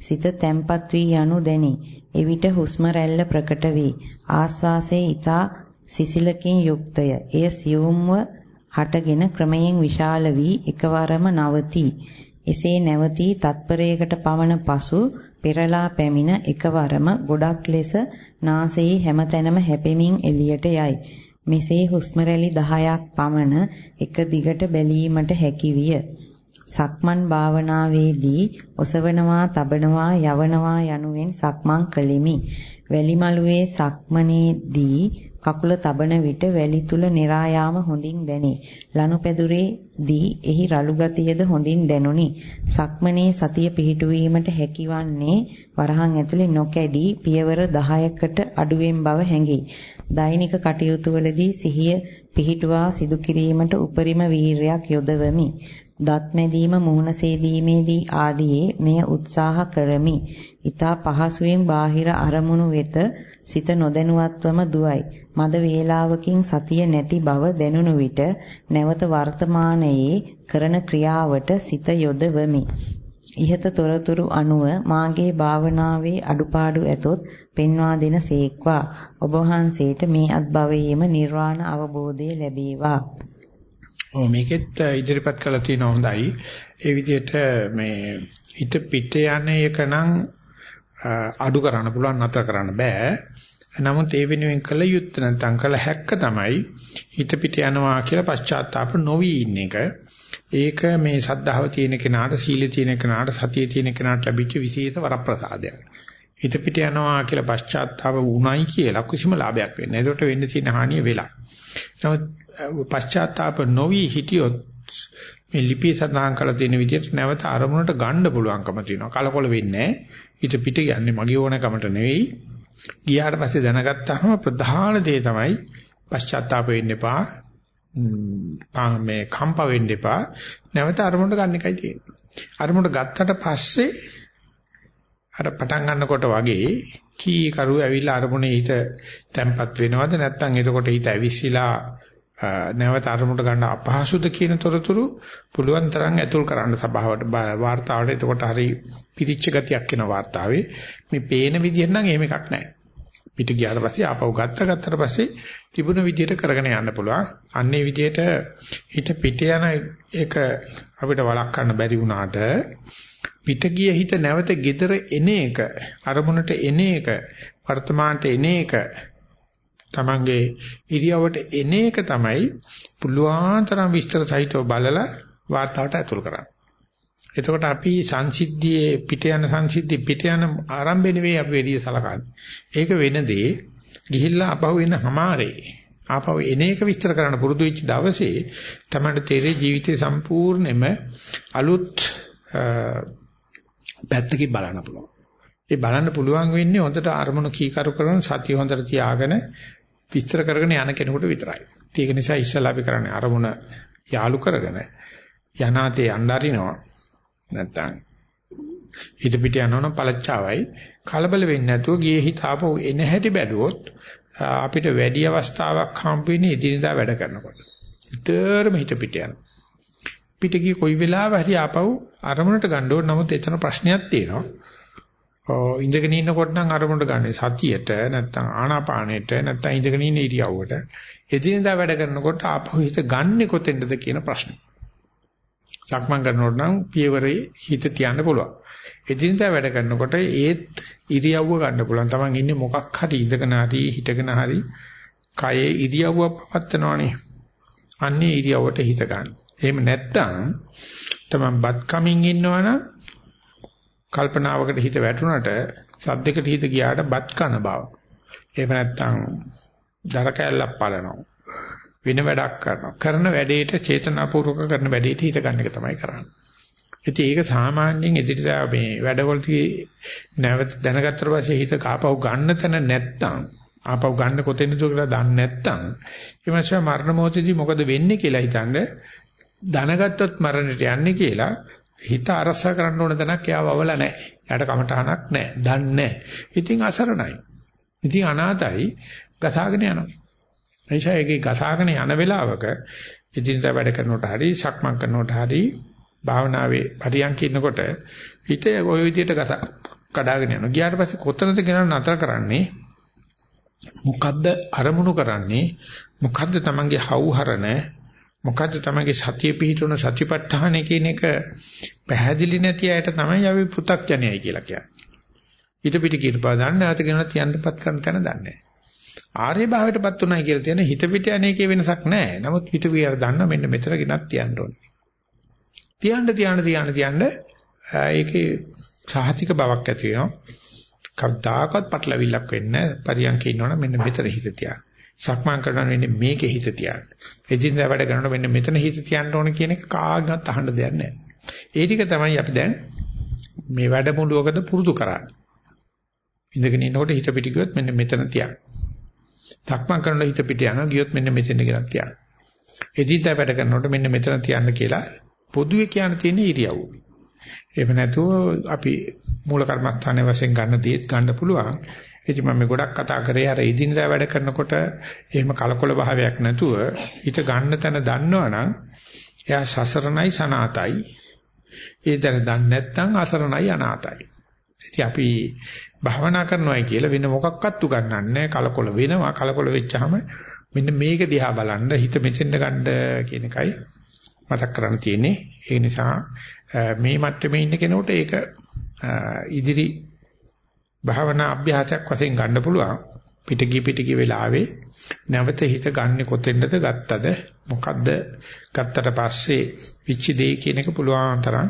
සිත තැම්පත් වී යනු දැනේ. එවිට හුස්ම රැල්ල ප්‍රකට වේ. ආස්වාසයේ ඊතා සිසිලකින් යුක්තය. එය සියුම්ව හටගෙන ක්‍රමයෙන් විශාල වී එකවරම නවතී. එසේ නැවතී තත්පරයකට පමණ පසු පෙරලා පැමිණ එකවරම ගොඩක් ලෙස නාසයේ හැමතැනම හැපෙමින් එළියට යයි. මෙසේ හුස්ම රැලි 10ක් පමණ එක දිගට බැලීමට හැකි විය. සක්මන් භාවනාවේදී ඔසවනවා, තබනවා, යවනවා යනුවෙන් සක්මන් කළෙමි. වැලිමලුවේ සක්මනේදී කකුල තබන විට වැලි තුල નિરાයාම හොඳින් දැනේ. ලනුපැදුරේදී එහි රළු ගතියද හොඳින් දැනුනි. සක්මනේ සතිය පිහිටුවීමට හැකිවන්නේ වරහන් ඇතුලේ නොකැඩී පියවර 10කට අඩුවෙන් බව හැඟේ. දෛනික කටයුතු වලදී සිහිය පිහිටුවා සිදු කිරීමට උපරිම වීරයක් යොදවමි. දත් මැදීම මුහුණ සේදීමේදී ආදී මෙය උත්සාහ කරමි. ඊතා පහසුවෙන් බාහිර අරමුණු වෙත සිත නොදැනුවත්වම දුවයි. මද වේලාවකින් සතිය නැති බව දැනුණු විට නැවත වර්තමානයේ කරන ක්‍රියාවට සිත යොදවමි. ইহත තොරතුරු අනුව මාගේ භාවනාවේ අඩුපාඩු ඇතොත් පෙන්වා දෙන සේක්වා ඔබ වහන්සේට මේ අත්භවයේම නිර්වාණ අවබෝධය ලැබේවා. ඔව් මේකෙත් ඉදිරිපත් කළා තියෙන හොඳයි. ඒ විදිහට මේ හිත පිට යන එක නම් අඩු කරන්න පුළුවන් නැතර කරන්න බෑ. නමුත් ඒ වෙනුවෙන් කළ යුත්තේ නැත්නම් කළ හැක්ක තමයි හිත පිට යනවා කියලා පශ්චාත්තාප නොවි ඉන්න එක. ඒක මේ සද්ධාව තියෙන කෙනාට සීල තියෙන කෙනාට සතිය තියෙන කෙනාට ලැබිච්ච විශේෂ වරප්‍රසාදයක්. හිත පිට යනවා කියලා පශ්චාත්තාප වුණයි කියලා කිසිම ලාභයක් වෙන්නේ නැහැ. ඒකට වෙන්න තියෙන හානිය වෙලා. නමුත් පශ්චාත්තාප නොවි හිටියොත් මේ ලිපිය සඳහන් කරලා තියෙන විදිහට නැවත අරමුණට ගන්න පුළුවන්කම තියෙනවා. කලකොල වෙන්නේ නැහැ. හිත පිට යන්නේ මගේ ඕනකමට නෙවෙයි ගියාට පස්සේ දැනගත්තාම ප්‍රධාන දේ තමයි පශ්චාත්තාප වෙන්න එපා. මේ කම්ප වෙන්න එපා. නැවත අරමුණට ගන්න එකයි තියෙන්නේ. අරමුණට ගත්තට පස්සේ අර පටන් ගන්නකොට වගේ කී කරුව ඇවිල්ලා අරමුණේ හිත තැම්පත් වෙනවද? නැත්නම් එතකොට හිත ඇවිස්සීලා නැවත අරමුණට ගන්න අපහසුද කියන තොරතුරු පුළුවන් තරම් ඇතුල් කරන්න සභාවට වාර්තාවට. එතකොට හරි පිරිච්ච ගතියක් එන වාර්තාවේ. මේ පේන විදිහෙන් නම් එහෙම එකක් නැහැ. පිට ගියාට පස්සේ ආපහු ගත්ත ගත්තට පස්සේ තිබුණ විදියට කරගෙන යන්න පුළුවන් අන්නේ විදියට හිත පිට යන එක අපිට වළක්වන්න බැරි වුණාට පිට ගිය හිත නැවත gedara එන එක අරමුණට එන එක වර්තමානට එන එක තමන්ගේ ඉරියවට එන එක තමයි පුළුවන් තරම් විස්තර සහිතව බලලා වාර්තාවට ඇතුල් කරන්නේ. එතකොට අපි සංසිද්ධියේ පිට යන සංසිද්ධි පිට යන ආරම්භය නෙවෙයි අපි එළිය සලකන්නේ. ඒක වෙනදී ගිහිල්ලා අපහු වෙන සමාරේ. ආපහු එන එක විස්තර කරන්න පුරුදු වෙච්ච දවසේ තමයි තේරෙ ජීවිතේ සම්පූර්ණයෙන්ම අලුත් පැත්තකින් බලන්න පුළුවන්. ඒ බලන්න පුළුවන් වෙන්නේ හොඳට අරමුණු කීකරු කරන සතිය හොඳට තියාගෙන විස්තර කරගෙන යන කෙනෙකුට විතරයි. ඒක නිසා ඉස්සලා අපි කරන්නේ අරමුණ යාලු කරගෙන යනාතේ අnderිනවා. නැත්තම් හිත පිට යනවනම් පළච්චාවයි කලබල වෙන්නේ නැතුව ගියේ හිත ආපහු එන හැටි බැලුවොත් අපිට වැඩි අවස්ථාවක් හම්බ වෙන්නේ එදිනදා වැඩ කරනකොට. විතරම හිත පිට යනවා. පිට ගිය කොයි වෙලාවෙ හරි ආපහු අරමුණට ගන්න ඕන නමුත් එතන ප්‍රශ්නයක් තියෙනවා. ඉඳගෙන ඉන්නකොට නම් අරමුණට ගන්න සතියට නැත්නම් ආනාපානෙට නැත්නම් ඉඳගෙන ඉන්න ඉරියව්වට එදිනෙදා වැඩ කරනකොට ආපහු හිත ගන්නෙ කොතෙන්ද කියන ප්‍රශ්නේ. සක්මන් කරනකොට නම් පියවරේ හිත තියන්න පුළුවන්. එදිනෙදා වැඩ කරනකොට ඒත් ඉරියව්ව ගන්න පුළුවන්. Taman ඉන්නේ මොකක් හරි ඉඳගෙන හරි හිටගෙන හරි කයේ ඉරියව්ව පවත්නවනේ. අන්නේ ඉරියව්වට හිත ගන්න. එහෙම නැත්නම් Taman බත් කමින් ඉන්නවනම් කල්පනාවකට හිත වැටුණට සද්දයකට හිත ගියාට බත් කන බව. එහෙම නැත්නම් දර කැල්ලක් පලනවා. වෙන වැඩක් කරනවා. කරන වැඩේට චේතනාපූර්වක කරන වැඩේට හිත ගන්න එක තමයි කරන්නේ. ඉතින් ඒක සාමාන්‍යයෙන් එදිරිදා මේ වැඩවලදී නැවත දැනගත්තට පස්සේ හිත කාපව ගන්න තැන නැත්තම් ආපව ගන්න කොතැනද කියලා දන්නේ නැත්තම් ඊමණශ මරණ මොහොතදී මොකද වෙන්නේ කියලා හිතනද දැනගත්තොත් මරණයට යන්නේ කියලා හිත අරස කරන්න ඕන තැනක් එයා වවල නැහැ. එයාට කමටහනක් නැහැ. දන්නේ නැහැ. ඉතින් අසරණයි. ඉතින් අනාතයි ගසාගෙන යනවා. එනිසා ඒකේ ගසාගෙන යන වෙලාවක ඉදින්දා වැඩ කරනකොට හරි සක්මන් කරනකොට හරි භාවනාවේ පරියන්ක ඉන්නකොට හිත ওই විදියට ගස කඩාගෙන යනවා. ගියාට පස්සේ කොතනද ගෙනන නතර කරන්නේ? මොකද්ද අරමුණු කරන්නේ? මොකද්ද Tamange හවුහරණ? මොකද්ද Tamange සතිය පිහිටුන සතිපට්ඨාන කියන එක පැහැදිලි නැති අයට තමයි අපි පු탁ජනයයි කියලා කියන්නේ. ඊට පිට කීපා දන්නේ නැත ගෙනත් යන්නපත් කරන තැන දන්නේ නැහැ. ආර්ය භාවයටපත් උනායි කියලා කියන හිත පිට අනේකේ වෙනසක් නැහැ. නමුත් හිත වියර දන්න මෙන්න මෙතන ගෙනත් තියන්න ඕනේ. තියන්න තියන්න තියන්න තියන්න ඒකේ සාහතික බවක් ඇති වෙනවා. කවදාකවත් පටලවිල්ලක් වෙන්නේ නැහැ. පරියන්කේ ඉන්නවනම් මෙන්න මෙතන හිත තියන්න. සක්මන් කරනවා මෙන්න මේකේ හිත තියන්න. එදින්දා වැඩ කරනකොට මෙන්න මෙතන හිත තියන්න ඕන කියන එක කාගෙන්වත් අහන්න දෙයක් නැහැ. ඒ ටික තමයි අපි දැන් මේ වැඩමුළුවකද පුරුදු කරන්නේ. ඉඳගෙන ඉන්නකොට හිත පිට ගියොත් මෙන්න මෙතන තියන්න. සක්මන් කරනකොට හිත පිට යනවා ගියොත් මෙන්න මෙතෙන් ගෙනත් තියන්න. එදින්දා වැඩ කරනකොට මෙන්න මෙතන තියන්න කියලා පොදුවේ කියන්න තියෙන ඉරියව්ව. එහෙම නැතුව අපි මූල කර්මස්ථානයේ වශයෙන් ගන්න දේත් ගන්න පුළුවන්. ඉතින් මම ගොඩක් කතා කරේ අර ඉදිනදා වැඩ කරනකොට එහෙම කලකොල භාවයක් නැතුව හිත ගන්න තැන දන්නවනම් එයා සසරණයි සනාතයි. ඒ දැන දන්නේ නැත්නම් අසරණයි අනාතයි. ඉතින් අපි භාවනා කරනවායි කියලා වෙන මොකක්වත් උගන්වන්නේ කලකොල වෙනවා. කලකොල වෙච්චාම මෙන්න මේක දිහා බලන්න හිත මෙතෙන්ද ගන්න කියන එකයි මතක් කරන්න තියෙන්නේ. ඒ නිසා මේ මට්ටමේ ඉන්න කෙනෙකුට ඒක ඉදිරි භාවනා අභ්‍යාසයක් වශයෙන් ගන්න පුළුවන්. පිටගී පිටගී වෙලාවේ නැවත හිත ගන්නෙ කොතෙන්ද ගත්තද මොකද්ද ගත්තට පස්සේ විචි දෙයි කියන එක පුළුවන් තරම්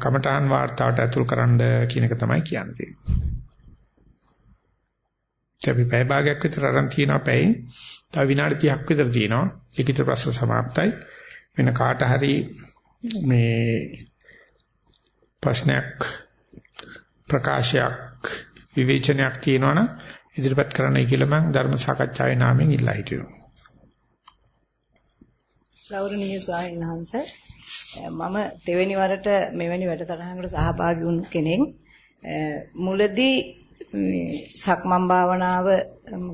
කමඨාන් වාර්තාවට ඇතුල් කරන්න කියන එක තමයි කියන්නේ. අපි පැය භාගයක් විතර අරන් තියෙනවා පැයෙන්. තව විනාඩි 30ක් විතර තියෙනවා. ලිඛිත ප්‍රශ්න સમાප්තයි. වෙන කාට හරි මේ ප්‍රශ්නයක් ප්‍රකාශයක් විවේචනයක් තියෙනවනම් ඉදිරිපත් කරන්නයි කියලා මම ධර්ම සාකච්ඡාවේ නාමයෙන් ඉල්ලා හිටිනවා. ගෞරවනීය ස්වාමීන් වහන්සේ මම දෙවෙනි වරට මෙවැනි වැඩසටහනකට සහභාගී වුණු කෙනෙක්. මුලදී සක්මන් භාවනාව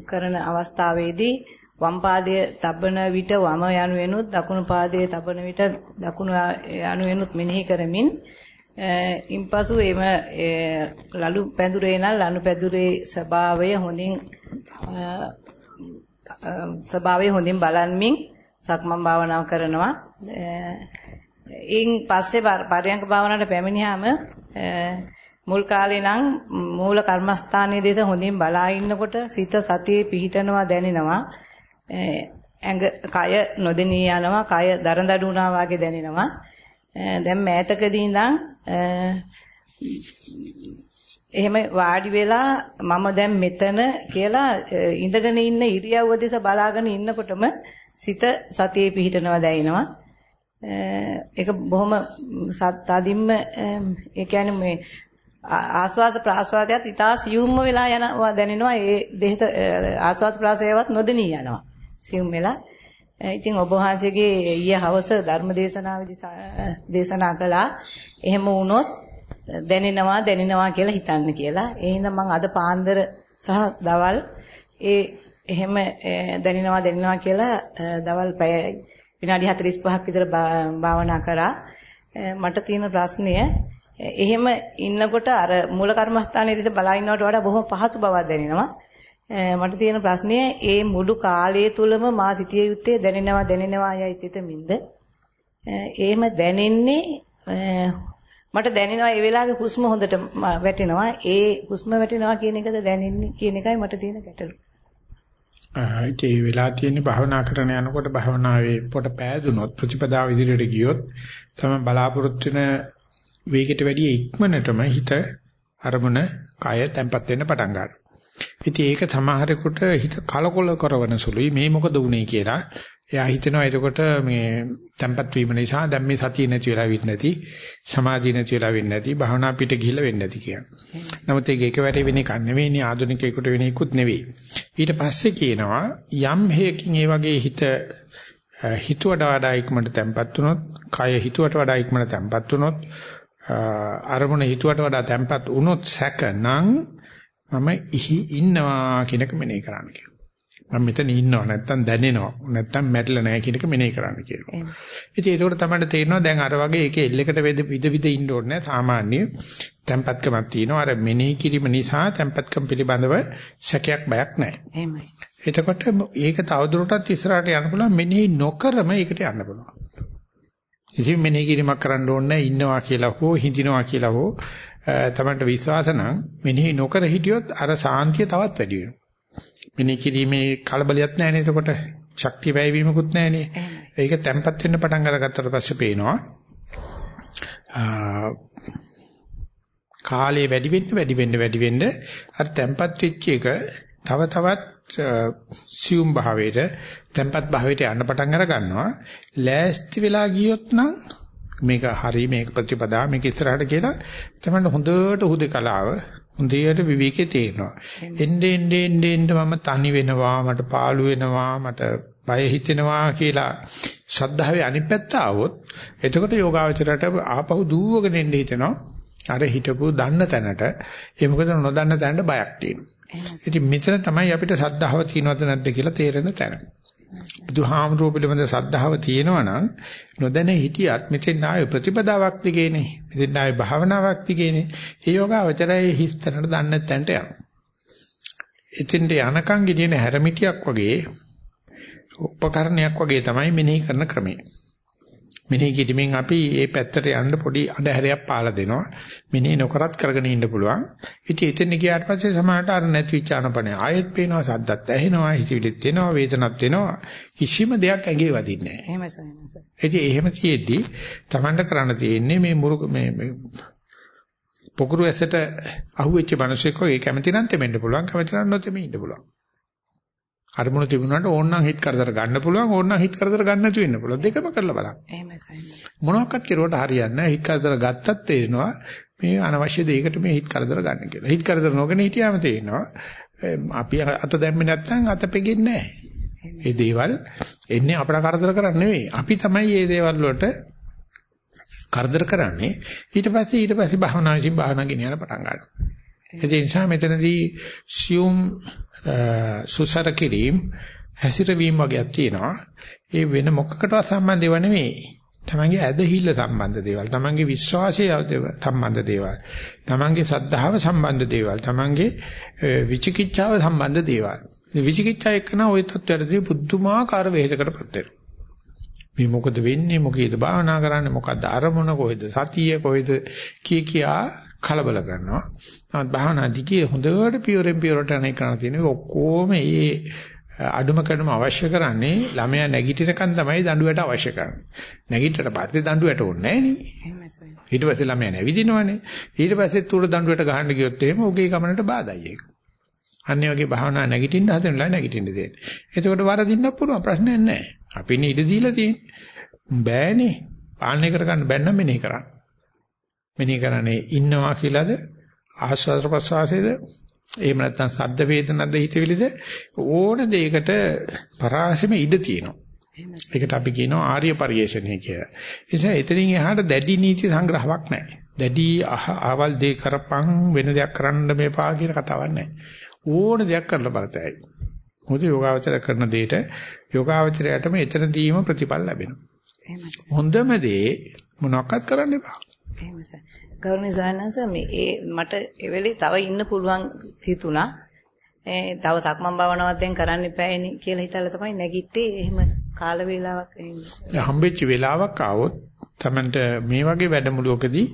කරන අවස්ථාවේදී වම් පාදයේ තබන විට වම යනුවෙනුත් දකුණු පාදයේ තබන විට දකුණු යනුවෙනුත් මෙනෙහි කරමින් ඉන්පසු එම ලලු පැදුරේ නම් ලනු පැදුරේ ස්වභාවය හොඳින් ස්වභාවය හොඳින් බලන්මින් සක්මන් භාවනාව කරනවා. ඉන් පස්සේ පරයන්ක භාවනාවට පැමිණියාම මුල් කාලේ නම් මූල කර්මස්ථානයේ දෙස හොඳින් බලා ඉන්නකොට සිත සතියේ පිහිටනවා දැනෙනවා. ඇඟ කය නොදෙනී යනවා කය දරදඬු වුණා වගේ දැනෙනවා. දැන් මෑතකදී ඉඳන් එහෙම වාඩි වෙලා මම දැන් මෙතන කියලා ඉඳගෙන ඉන්න ඉරියව්ව දෙස බලාගෙන ඉන්නකොටම සිත සතියේ පිහිටනවා දැනෙනවා. ඒක බොහොම තදින්ම ඒ කියන්නේ මේ ආස්වාද ප්‍රාස්වාදයට ඉතා සියුම්ම වෙලා යනවා දැනෙනවා. ඒ දෙහිත ආස්වාද ප්‍රාසයවත් නොදෙනී යනවා සියුම් වෙලා. ඉතින් ඔබ වහන්සේගේ ඊයේ හවස ධර්ම දේශනාවේදී දේශනා කළා. එහෙම වුණොත් දැනෙනවා දැනෙනවා කියලා හිතන්න කියලා. ඒ හින්දා මම අද පාන්දර සහ දවල් ඒ එහෙම දැනෙනවා දැනෙනවා කියලා දවල් පැය විනාඩි 45ක් විතර භාවනා කරා. මට තියෙන ප්‍රශ්නය එහෙම ඉන්නකොට අර මූල කර්මස්ථානයේදී බලා ඉන්නවට වඩා බොහොම පහසු බවක් දැනෙනවා. මට තියෙන ප්‍රශ්නය ඒ මුළු කාලය තුලම මා සිටිය යුත්තේ දැනෙනවා දැනෙනවා යයි සිතමින්ද එහෙම දැනෙන්නේ මට දැනෙනවා ඒ වෙලාවේ හුස්ම හොඳට වැටෙනවා ඒ හුස්ම වැටෙනවා කියන එකද දැනෙන්නේ කියන එකයි මට තියෙන ගැටලුව. ඒ වෙලා තියෙන භාවනා කරන යනකොට භාවනාවේ පොට පෑදුනොත් ප්‍රතිපදාව ඉදිරියට ගියොත් තමයි බලාපොරොත්තු වෙන වේගයට වැඩිය ඉක්මනටම හිත අරමුණ කය තැම්පත් වෙන්න පටන් ගන්නවා. ඉතින් ඒක සමහරෙකුට හිත කලකොල කරවන සුළුයි මේ මොකද වුනේ කියලා. එයා හිතනවා එතකොට මේ තැම්පත් වීම නිසා දැන් මේ සතිය නැති වෙලා විත් නැති සමාධිය නැති වෙලා වෙන්නේ නැති භාවනා පිට ගිහිල්ලා වෙන්නේ නැති කියන. නමුත් ඒක එකවරේ වෙන එකක් නෙවෙයිනේ ආධුනිකයෙකුට වෙන එකකුත් නෙවෙයි. ඊට පස්සේ කියනවා යම් හේකින් ඒ වගේ හිත හිතුවට වඩා ඉක්මනට තැම්පත් වුණොත්, කය හිතුවට වඩා ඉක්මනට තැම්පත් වුණොත්, අරමුණ හිතුවට වඩා තැම්පත් වුණොත් සැකනම් මම ඉහි ඉන්නවා කියනක මෙනෙහි කරන්න කියනවා. මම මෙතන ඉන්නවා නැත්තම් දැනෙනවා නැත්තම් මැරිලා නැහැ කියන එක මෙනෙහි කරන්න කියනවා. ඉතින් ඒකෝට තමයි තේරෙනවා දැන් අර වගේ එකේ එල්ලකට වෙද විද විද ඉන්න ඕනේ නැහැ. සාමාන්‍ය tempatකමක් තියෙනවා. අර මෙනෙහි කිරීම නිසා tempatකම් පිළිබඳව සැකයක් බයක් නැහැ. එතකොට ඒක තවදුරටත් ඉස්සරහට යන්න පුළුවන් මෙනෙහි නොකරම ඒකට යන්න පුළුවන්. ඉතින් මෙනෙහි කිරීමක් කරන්න ඕනේ ඉන්නවා කියලා හෝ හිඳිනවා කියලා හෝ තමන්ට විශ්වාස නම් මෙනෙහි නොකර හිටියොත් අර සාන්තිය තවත් වැඩි වෙනවා. මෙනෙහි කිරීමේ කලබලයක් නැහැ නේද එතකොට ශක්තිය වැයවීමකුත් නැහැ නේ. ඒක තැම්පත් වෙන්න පටන් අරගත්තට පස්සේ පේනවා. කාලේ වැඩි වෙන්න වැඩි වෙන්න වැඩි වෙන්න අර තැම්පත් වෙච්ච එක තව තවත් සියුම් භාවයට තැම්පත් භාවයට යන්න පටන් අර ගන්නවා. ලෑස්ති වෙලා ගියොත් නම් මේක හරි මේක ප්‍රතිපදා මේක ඉස්සරහට කියලා තමයි හොඳට හුදකලාව හොඳට විවේකේ තේරෙනවා. ende ende ende මම තනි වෙනවා මට පාළු වෙනවා මට බය හිතෙනවා කියලා ශ්‍රද්ධාවේ අනිත් පැත්ත આવොත් එතකොට යෝගාවචරයට ආපහු දුවගෙන එන්න හිතෙනවා. අර හිටපු දන්න තැනට ඒ මොකද නොදන්න තැනට බයක් තියෙනවා. ඉතින් මෙතන තමයි අපිට සද්ධාව තියෙනවද නැද්ද කියලා තේරෙන තැන. බුදුහාමුදුරුවෝ පිළිබඳ සද්ධාව තියෙනවා නම් නොදැන හිටියත් මෙතෙන් ආයේ ප්‍රතිපදාවක් දිගේනේ. මෙතෙන් ආයේ භාවනාවක් දිගේනේ. ඒ යෝගාවචරයේ හිස්තැනට දන්න තැනට යනවා. එතෙන්ට යනකම් ගෙනියන හැරමිටියක් වගේ උපකරණයක් වගේ තමයි මෙනෙහි කරන ක්‍රමය. මෙනෙහි කිරීමෙන් අපි මේ පැත්තට යන්න පොඩි අඳුරයක් පාලා දෙනවා. මෙනෙහි නොකරත් කරගෙන ඉන්න පුළුවන්. ඉතින් එතන ගියාට පස්සේ සමහරට අර නැති විචානපනේ ආයෙත් පේනවා සද්දත් ඇහෙනවා, හිතවිලිත් එනවා, වේදනත් එනවා. කිසිම දෙයක් ඇඟේ වදින්නේ නැහැ. එහෙම සයන්ස. ඉතින් එහෙම තියෙද්දි Tamanට කරන්න තියෙන්නේ මේ මුරු මේ පොකුරු ඇසට අහුවෙච්ච මිනිසෙක් වගේ කැමති නම් තෙමෙන්න පුළුවන්, කැමති නම් නොතෙමෙන්න පුළුවන්. අරමුණු තිබුණාට ඕනනම් හිත කරදර ගන්න පුළුවන් ඕනනම් හිත කරදර ගන්න නැතු වෙන්න පුළුවන්. දෙකම කරලා බලන්න. එහෙමයි සයන්ස. මොනවාක්වත් කෙරුවට හරියන්නේ නැහැ. හිත කරදර ගත්තත් තේරෙනවා මේ අනවශ්‍ය දෙයකට මේ හිත කරදර ගන්න කියලා. හිත කරදර නොගෙන හිටියාම තේරෙනවා අපි අත දැම්මේ නැත්නම් අත පෙගෙන්නේ නැහැ. මේ දේවල් එන්නේ අපට කරදර කරන්නේ නෙවෙයි. අපි තමයි මේ දේවල් වලට කරදර කරන්නේ. ඊට පස්සේ ඊට පස්සේ භාවනා විසින් භාවනා ගෙනියන්න පටන් ගන්නවා ඒ නිසා මෙතනදී සියුම් සුසර කිරීම හැසිරවීම වගේක් තියෙනවා. ඒ වෙන මොකකටවත් සම්බන්ධ ඒවා නෙමෙයි. තමන්ගේ ඇදහිල්ල සම්බන්ධ දේවල්, තමන්ගේ විශ්වාසය සම්බන්ධ දේවල්, තමන්ගේ ශ්‍රද්ධාව සම්බන්ධ දේවල්, තමන්ගේ විචිකිච්ඡාව සම්බන්ධ දේවල්. මේ විචිකිච්ඡා එක්කන ওই තත්ත්වයටදී බුද්ධමාකාර වෙහෙසකටපත් වෙනවා. මේ මොකද වෙන්නේ මොකේද භාවනා කරන්නේ මොකද්ද අරමුණ කොහෙද සතිය කොහෙද කී කියා කලබල කරනවා. නමුත් භාවනා දිගේ හොඳට පියවරෙන් පියවරට අනේ කරන්න තියෙනවා. ඔක්කොම මේ අඩුම කරනම අවශ්‍ය කරන්නේ ළමයා නැගිටිනකන් තමයි දඬුවට අවශ්‍ය කරන්නේ. නැගිටට පස්සේ දඬුවට ඕනේ නැහැ ඊට පස්සේ ළමයා නැවිදිනවනේ. ඊට පස්සේ තුර දඬුවට ගහන්න ගියොත් එහෙම උගේ ගමනට බාධායි ඒක. අන්නේ වගේ භාවනා නැගිටින්න හදනලා නැගිටින්න දෙන්න. එතකොට වරදින්න පුළුවන් ප්‍රශ්නයක් නැහැ. අපි ඉන්නේ ඉඩ දීලා තියෙන්නේ. බෑනේ. පාලනය කරගන්න බැන්න මෙනේ කරන්න. මෙනෙහි කරන්නේ ඉන්නවා කියලාද ආස්වාද ප්‍රසවාසයේද එහෙම නැත්නම් සද්ද වේදනද හිතවිලිද ඕන දෙයකට පරාසෙම ඉඩ තියෙනවා. ඒකට අපි කියනවා ආර්ය පරිේශණය කියලා. ඒ නිසා එතනින් එහාට දැඩි නීති සංග්‍රහයක් නැහැ. දැඩි ආවල් දෙය කරපන් වෙන දෙයක් කරන්න මේපා කියන කතාවක් නැහැ. ඕන දෙයක් කරලා බලතයි. මොකද යෝගාවචර කරන දෙයට යෝගාවචරයටම එතනදීම ප්‍රතිඵල ලැබෙනවා. හොඳම දේ මොනවක්වත් කරන්න එපා. එහෙමයි සර්. ගෞරවනීය සයන්ස මේ ඒ මට ඒ වෙලේ තව ඉන්න පුළුවන් හිතුණා. ඒ තව සක්මන් භාවනාවක් දැන් කරන්න එපායිනි කියලා හිතලා තමයි නැගිට්ටේ. එහෙම කාල වේලාවක් හම්බෙච්ච වෙලාවක් ආවොත් තමන්ට මේ වගේ වැඩමුළුවකදී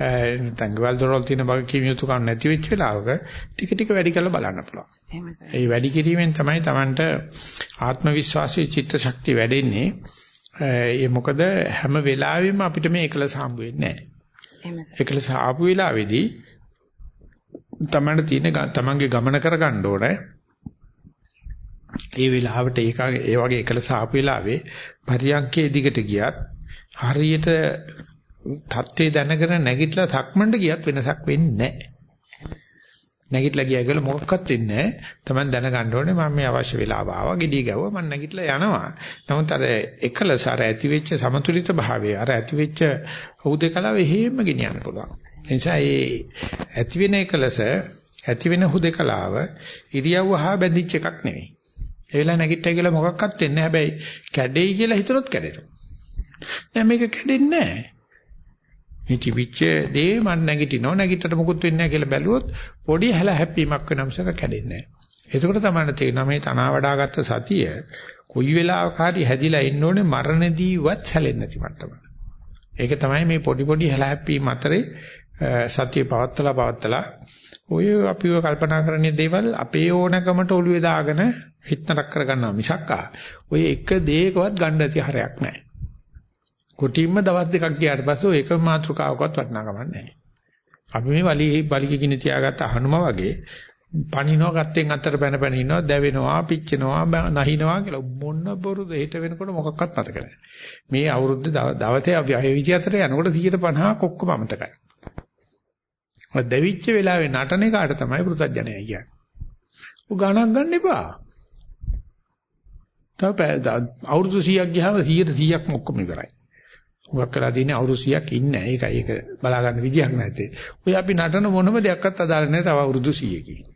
නැත්නම් ගෙවල් දොරවල් තියෙන බග කීම යුතුකම් නැති වෙච්ච වෙලාවක ටික ටික වැඩි කරලා බලන්න පුළුවන්. ඒ වැඩි කිරීමෙන් තමයි තමන්ට ආත්ම විශ්වාසයේ චිත්ත ශක්තිය වැඩෙන්නේ. ඒ මොකද හැම වෙලාවෙම අපිට මේ එකලස හම්බ වෙන්නේ නැහැ. ඒකලස ආපු වෙලාවේදී තමන්ට තියෙන තමන්ගේ ගමන කරගන්න ඕනේ. ඒ වෙලාවට ඒක ඒ වගේ එකලස ආපු වෙලාවේ පරියන්කේ දිගට ගියත් හරියට தත්ත්වේ දැනගෙන නැගිටලා සක්මන්ඩ ගියත් වෙනසක් වෙන්නේ නැහැ. නැගිටලා ගියා කියලා මොකක්වත් වෙන්නේ නැහැ. Taman දැනගන්න ඕනේ මම මේ අවශ්‍ය වෙලාව ආවා, gediy ගැවුවා, මම නැගිටලා යනවා. නමුත් අර එකලස අර ඇති වෙච්ච සමතුලිත භාවය, අර ඇති වෙච්ච හුදේකලාව එහෙම ගෙනියන්න පුළුවන්. ඒ නිසා මේ ඇති වෙන එකලස, ඇති වෙන හුදේකලාව ඉරියව්ව හා බැඳිච්ච එකක් නෙවෙයි. ඒ වෙලාව නැගිට්ටයි කියලා මොකක්වත් වෙන්නේ නැහැ. හැබැයි කැඩෙයි කියලා හිතනොත් කැඩෙනවා. දැන් මේක කැඩෙන්නේ නැහැ. මේ තිබිච්ච දේ මන් නැගිටිනව නැගිටට මොකුත් වෙන්නේ නැහැ කියලා බැලුවොත් පොඩි හැල හැප්පීමක් වෙන මිසක කැඩෙන්නේ නැහැ. එතකොට තමයි තේරෙනවා මේ තනවා වඩාගත්ත සතිය කොයි වෙලාවක හරි හැදිලා ඉන්න ඕනේ මරණදීවත් හැලෙන්නේ නැති මට්ටම. ඒක තමයි මේ පොඩි පොඩි හැල හැප්පීම් අතරේ සතිය පවත්තලා පවත්තලා ඔය අපිව කල්පනා කරන්නේ දේවල් අපේ ඕනකමට ඔළුවේ දාගෙන හිටනක් කරගන්නවා මිසක්කා ඔය එක දෙයකවත් ගන්න ඇති හරයක් නැහැ. කොටින්ම දවස් දෙකක් ගියාට පස්සේ ඒක මාත්‍රකාවකවත් වටිනාකමක් නැහැ. අපි මේ වලි බලිග ගිනි තියාගත්ත හනුම වගේ පණිනවා ගත්තෙන් අතර පැන පැන ඉන්නවා දැවෙනවා පිච්චෙනවා නැහිනවා කියලා මොන බොරුද හිට වෙනකොට මොකක්වත් මතක නැහැ. මේ අවුරුද්ද දවසේ 24 යනකොට 150ක් ඔක්කොම අමතකයි. ඔය දෙවිච්ච වෙලාවේ නටන එකට තමයි පෘථජ්ජනය කියන්නේ. ඔය ගණන් ගන්න එපා. තව අවුරුදු 100ක් ගියාම 100ට 100ක්ම ඔක්කොම ඉවරයි. හුඟක් කරලා තියෙන්නේ අවුරුදු 100ක් ඉන්නේ. ඒකයි ඒක බලා ගන්න විදියක් නැත්තේ. ඔය අපි නටන මොනම දෙයක්වත් අදාළ නැහැ තව අවුරුදු 100කින්.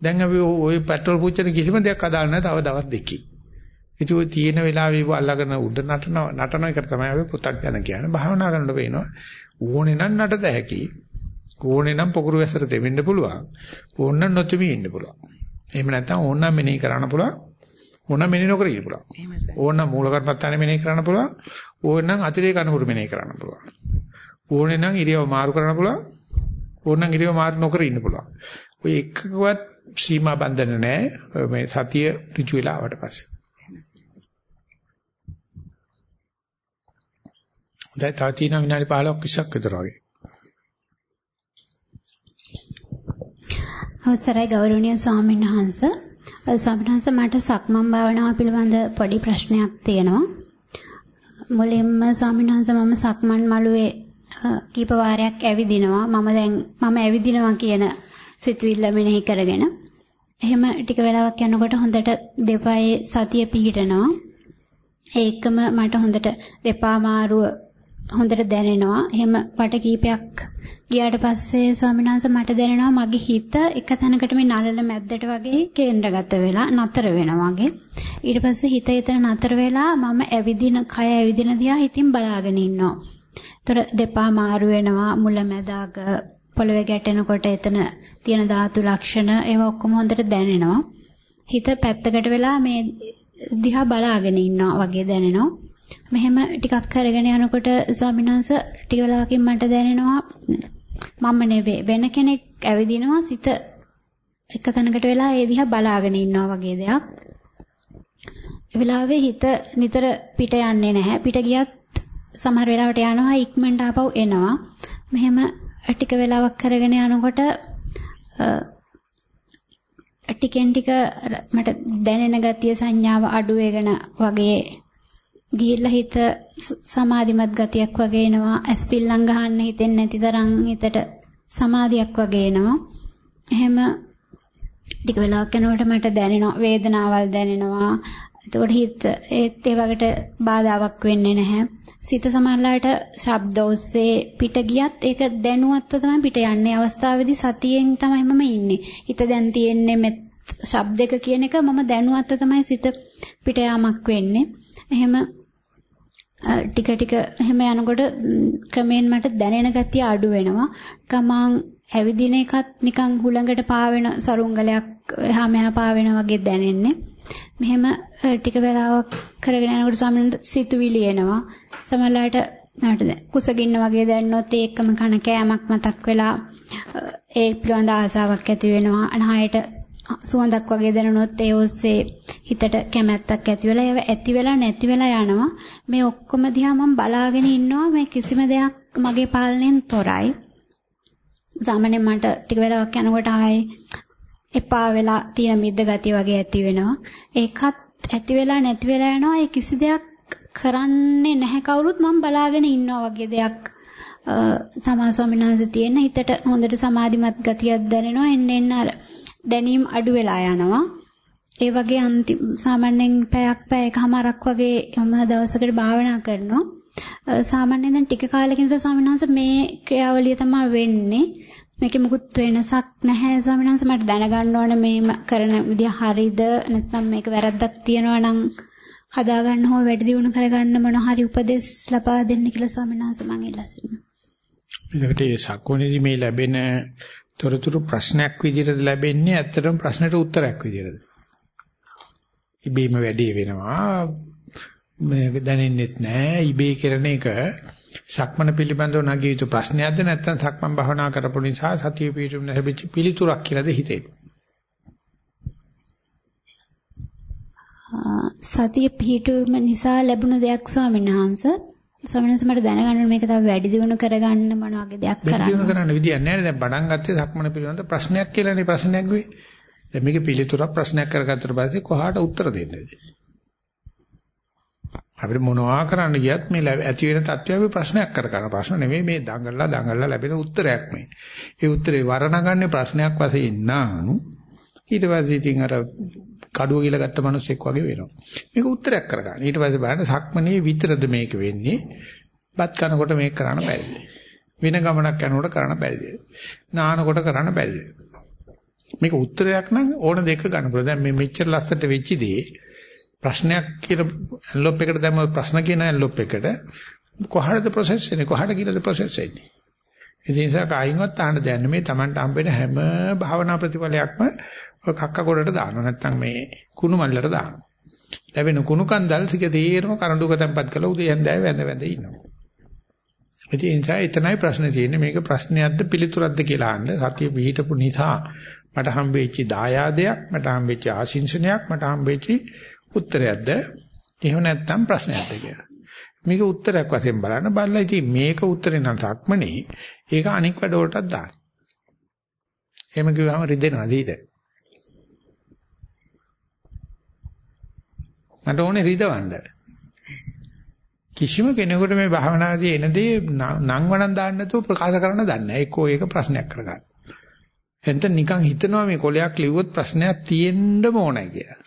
දැන් අපි ওই පෙට්‍රල් පුච්චන කිසිම දෙයක් අදාළ නැහැ තව දවස් දෙකකින්. ඉතින් ඔය තියෙන වෙලාවෙ ඉව අල්ලගෙන උඩ නටන නටන එක තමයි අපි පුතක් යන කියන්නේ. භාවනා කරනකොට වෙනවා. ඕනේ නම් නටත හැකි. ඕනේ නම් පොකුරු වැසට දෙවෙන්න පුළුවන්. ඕන නම් නොතෙමි ඉන්න පුළුවන්. එහෙම නැත්නම් ඕන නම් මෙනෙහි කරන්න පුළුවන්. ඕන මෙනෙහි නොකර ඉන්න පුළුවන්. ඕන මූල කර්මත්තානේ මෙනෙහි කරන්න පුළුවන්. ඕන නම් අතිරේක අනුකුරු මෙනෙහි කරන්න පුළුවන්. ඕනේ නම් ඉරියව මාරු කරන්න පුළුවන්. ඕන නම් ඉරියව මාරු නොකර ඉන්න පුළුවන්. ඔය එකකවත් සීමා බන්ධන නැහැ මේ සතිය ඍජු වෙලා ආවට පස්සේ. දැන් තව තියෙන විනාඩි 15ක් 20ක් විතර වගේ. අවසරයි ගෞරවනීය ස්වාමීන් වහන්සේ ස්වාමීන් මට සක්මන් භාවනාව පිළිබඳ පොඩි ප්‍රශ්නයක් තියෙනවා. මුලින්ම ස්වාමීන් වහන්සේ මම සක්මන් මළුවේ කීප වාරයක් ඇවිදිනවා. මම දැන් මම ඇවිදිනවා කියන සිතුවිල්ල මෙනෙහි කරගෙන. එහෙම ටික වෙලාවක් යනකොට හොඳට දෙපායේ සතිය පිහිටනවා. ඒකම මට හොඳට දෙපා මාරුව හොඳට දැනෙනවා. එහෙම වට කීපයක් ගියාට පස්සේ ස්වාමීන් වහන්සේ මට දැනෙනවා මගේ හිත එක තැනකට මේ නළල මැද්දට වගේ කේන්ද්‍රගත වෙලා නතර වෙනවා වගේ. ඊට පස්සේ හිත එතන නතර වෙලා මම ඇවිදින කය ඇවිදින දිහා හිතින් බලාගෙන ඉන්නවා. ඒතර දෙපා මාරු වෙනවා මුල මැදාග පොළවේ ගැටෙනකොට එතන තියෙන ධාතු ලක්ෂණ ඒවා ඔක්කොම හොඳට දැනෙනවා. හිත පැත්තකට වෙලා මේ දිහා බලාගෙන ඉන්නවා වගේ දැනෙනවා. මෙහෙම ටිකක් කරගෙන යනකොට ස්වාමීන් වහන්සේ ටික වෙලාවකින් මට දැනෙනවා මම නෙවෙයි වෙන කෙනෙක් ඇවිදිනවා සිත එක තැනකට වෙලා ඒ දිහා බලාගෙන ඉන්නවා වගේ දෙයක්. ඒ වෙලාවේ හිත නිතර පිට යන්නේ නැහැ. පිට ගියත් සමහර වෙලාවට යනවා ඉක්මනට ආපහු එනවා. මෙහෙම ටික වෙලාවක් කරගෙන යනකොට ටිකෙන් ටික මට දැනෙන ගතිය සංඥාව අඩු වෙගෙන වගේ ගිහිල්ලා හිත සමාධිමත් ගතියක් වගේ එනවා. ඇස්පිල්ලම් ගහන්න හිතෙන්නේ නැති තරම් හිතට සමාධියක් වගේ එනවා. එහෙම ටික වෙලාවක් යනකොට මට දැනෙනවා වේදනාවල් දැනෙනවා. එතකොට හිත ඒත් ඒ වගේට බාධාවක් වෙන්නේ නැහැ. සිත සමහරලාට ශබ්ද ඔස්සේ පිට ගියත් ඒක දැනුවත්ව තමයි පිට යන්නේ. අවස්ථාවේදී සතියෙන් තමයි මම ඉන්නේ. හිත දැන් තියෙන්නේ මෙත් ශබ්දක කියන එක මම දැනුවත්ව තමයි සිත පිට යාමක් වෙන්නේ. එහෙම ටික ටික එහෙම යනකොට ක්‍රමයෙන් මට දැනෙන ගතිය අඩු වෙනවා. ගමන් ඇවිදින එකත් නිකන් හුළඟට පාවෙන සරුංගලයක් එහා මෙහා පාවෙන වගේ දැනෙන්නේ. මෙහෙම ටික වෙලාවක් කරගෙන යනකොට සමහරවිට සිතුවිලි එනවා. සමහරවිට මට කුසගින්න වගේ දැන්නොත් ඒකම කන කෑමක් මතක් වෙලා ඒ පිළිබඳ ආසාවක් ඇති වෙනවා. අනහයට සුවඳක් වගේ දැනුනොත් ඒ ඔස්සේ හිතට කැමැත්තක් ඇති වෙලා ඒව ඇති වෙලා නැති වෙලා යනවා. මේ ඔක්කොම දිහා මම බලාගෙන ඉන්නවා මේ කිසිම දෙයක් මගේ පාලනයෙන් තොරයි. සාමාන්‍යයෙන් මට ටික වෙලාවක් යනකොට ආයේ එපා වෙලා තියෙන මිද්ද ගතිය වගේ ඇති වෙනවා. ඒකත් ඇති වෙලා නැති වෙලා යනවා. ඒ කිසි දෙයක් කරන්නේ නැහැ කවුරුත් මම බලාගෙන ඉන්නවා වගේ දෙයක් තමා ස්වාමීන් වහන්සේ තියෙන හිතට හොඳට සමාධිමත් ගතියක් දැනෙනවා එන්න එන්න අර දැනීම් අඩු වෙලා යනවා. ඒ වගේ අන්තිම සාමාන්‍යයෙන් පැයක් පැයකමාරක් වගේ මම දවසකට භාවනා කරනවා. සාමාන්‍යයෙන් දැන් ටික කාලෙකින් ඉඳලා ස්වාමීන් වහන්සේ මේ ක්‍රියාවලිය තමයි වෙන්නේ. මේකේ මුකුත් වෙනසක් නැහැ ස්වාමීන් වහන්සේ මට දැනගන්න ඕන මේ කරන විදිය හරිද නැත්නම් මේක වැරද්දක් තියෙනවා නම් හදා ගන්න හෝ වැඩි දියුණු කරගන්න මොන හරි උපදෙස් ලබා දෙන්න කියලා ස්වාමීන් වහන්සේ මම ඉල්ලා සිටිනවා. ඒකට ඒ සක්වනේදී මේ ලැබෙන තොරතුරු ප්‍රශ්නයක් විදිහට ලැබෙන්නේ ඇත්තටම ප්‍රශ්නෙට උත්තරයක් විදිහට. ඉබේම වැඩේ වෙනවා. මේක දැනෙන්නෙත් නැහැ. ඉබේ කරන එක සක්මන පිළිබඳව නැගී යුතු ප්‍රශ්නයක්ද නැත්නම් සක්මන් භාවනා කරපු නිසා සතිය පිටුම් ලැබිච්ච පිළිතුරක් කියලාද හිතෙන්නේ? සතිය පිටුම නිසා ලැබුණ දෙයක් ස්වාමීන් වහන්සේ ස්වාමීන් වහන්සේ මට දැනගන්න මේක තව වැඩි දියුණු කරගන්න මොන වගේ දෙයක් කරන්න. වැඩි දියුණු කරන්න විදියක් නැහැ දැන් පටන් ගත්තේ සක්මන පිළිබඳ ප්‍රශ්නයක් කියලානේ ප්‍රශ්නයක් වෙයි. දැන් මේකේ පිළිතුරක් ප්‍රශ්නයක් කරගත්තට පස්සේ කොහාට උත්තර දෙන්නද? අපිට මොනවා කරන්න ගියත් මේ ඇති වෙන තත්ත්වය අපි ප්‍රශ්නයක් කර ගන්න ප්‍රශ්න නෙමෙයි මේ දඟලලා දඟලලා ලැබෙන උත්තරයක් මේ. ඒ උත්තරේ වර්ණගන්නේ ප්‍රශ්නයක් වශයෙන් නම් ඊට පස්සේ ඉතින් අර කඩුව කියලා ගත්ත මිනිස්සෙක් වගේ වෙනවා. මේක උත්තරයක් කරගන්න. ඊට පස්සේ බලන්න සක්මනේ විතරද මේක වෙන්නේ. බත් කනකොට මේක කරන්න බැරිද? වෙන ගමනක් යනකොට කරන්න බැරිද? නානකොට කරන්න බැරිද? මේක උත්තරයක් නම් ඕන දෙක ගන්න පුළුවන්. දැන් මේ මෙච්චර ලස්සට වෙච්ච දේ ප්‍රශ්නයක් කියන ඇන්ලොප් එකට දැම්ම ප්‍රශ්න කියන ඇන්ලොප් එකට කොහටද ප්‍රොසෙස් වෙන්නේ? කොහට කියලාද ප්‍රොසෙස් වෙන්නේ? ඒ නිසා කායින්වත් ආන්න දැනන්නේ මේ Tamanට හම්බෙන හැම භාවනා ප්‍රතිඵලයක්ම ඔය කක්ක කොටට දානවා. නැත්නම් මේ කුණු මල්ලට දානවා. ලැබෙන කුණු කන්දල් සික තීරම කරඬුක තැම්පත් කළා. උදේ හන්දෑව වැඳ වැඳ ඉන්නවා. ඒ නිසා එතනයි ප්‍රශ්නේ තියෙන්නේ. මේක ප්‍රශ්නයක්ද පිළිතුරක්ද කියලා අහන්න. සතිය පිහිටපු නිසා මට හම්බෙච්ච දායාදයක් මට හම්බෙච්ච ආශිංසනයක් මට හම්බෙච්ච උත්තරයක්ද එහෙම නැත්නම් ප්‍රශ්නයක්ද කියලා. මේක උත්තරයක් වශයෙන් බලන්න බලලා ඉතින් මේක උත්තරේ නම් සක්මනේ ඒක අනික් වැඩ වලටත් දාන්න. එහෙම කිව්වම රිදෙනවා දීද? මට ඕනේ රිදවන්න. කිසිම කෙනෙකුට මේ භාවනාදී එනදී නම් වණන් දාන්න නැතුව ප්‍රකාශ කරන්න දන්නේ නැහැ. ඒකෝ ඒක ප්‍රශ්නයක් කරගන්න. එතන නිකන් හිතනවා මේ කොලයක් ලිව්වොත් ප්‍රශ්නයක් තියෙන්න ඕනයි කියලා.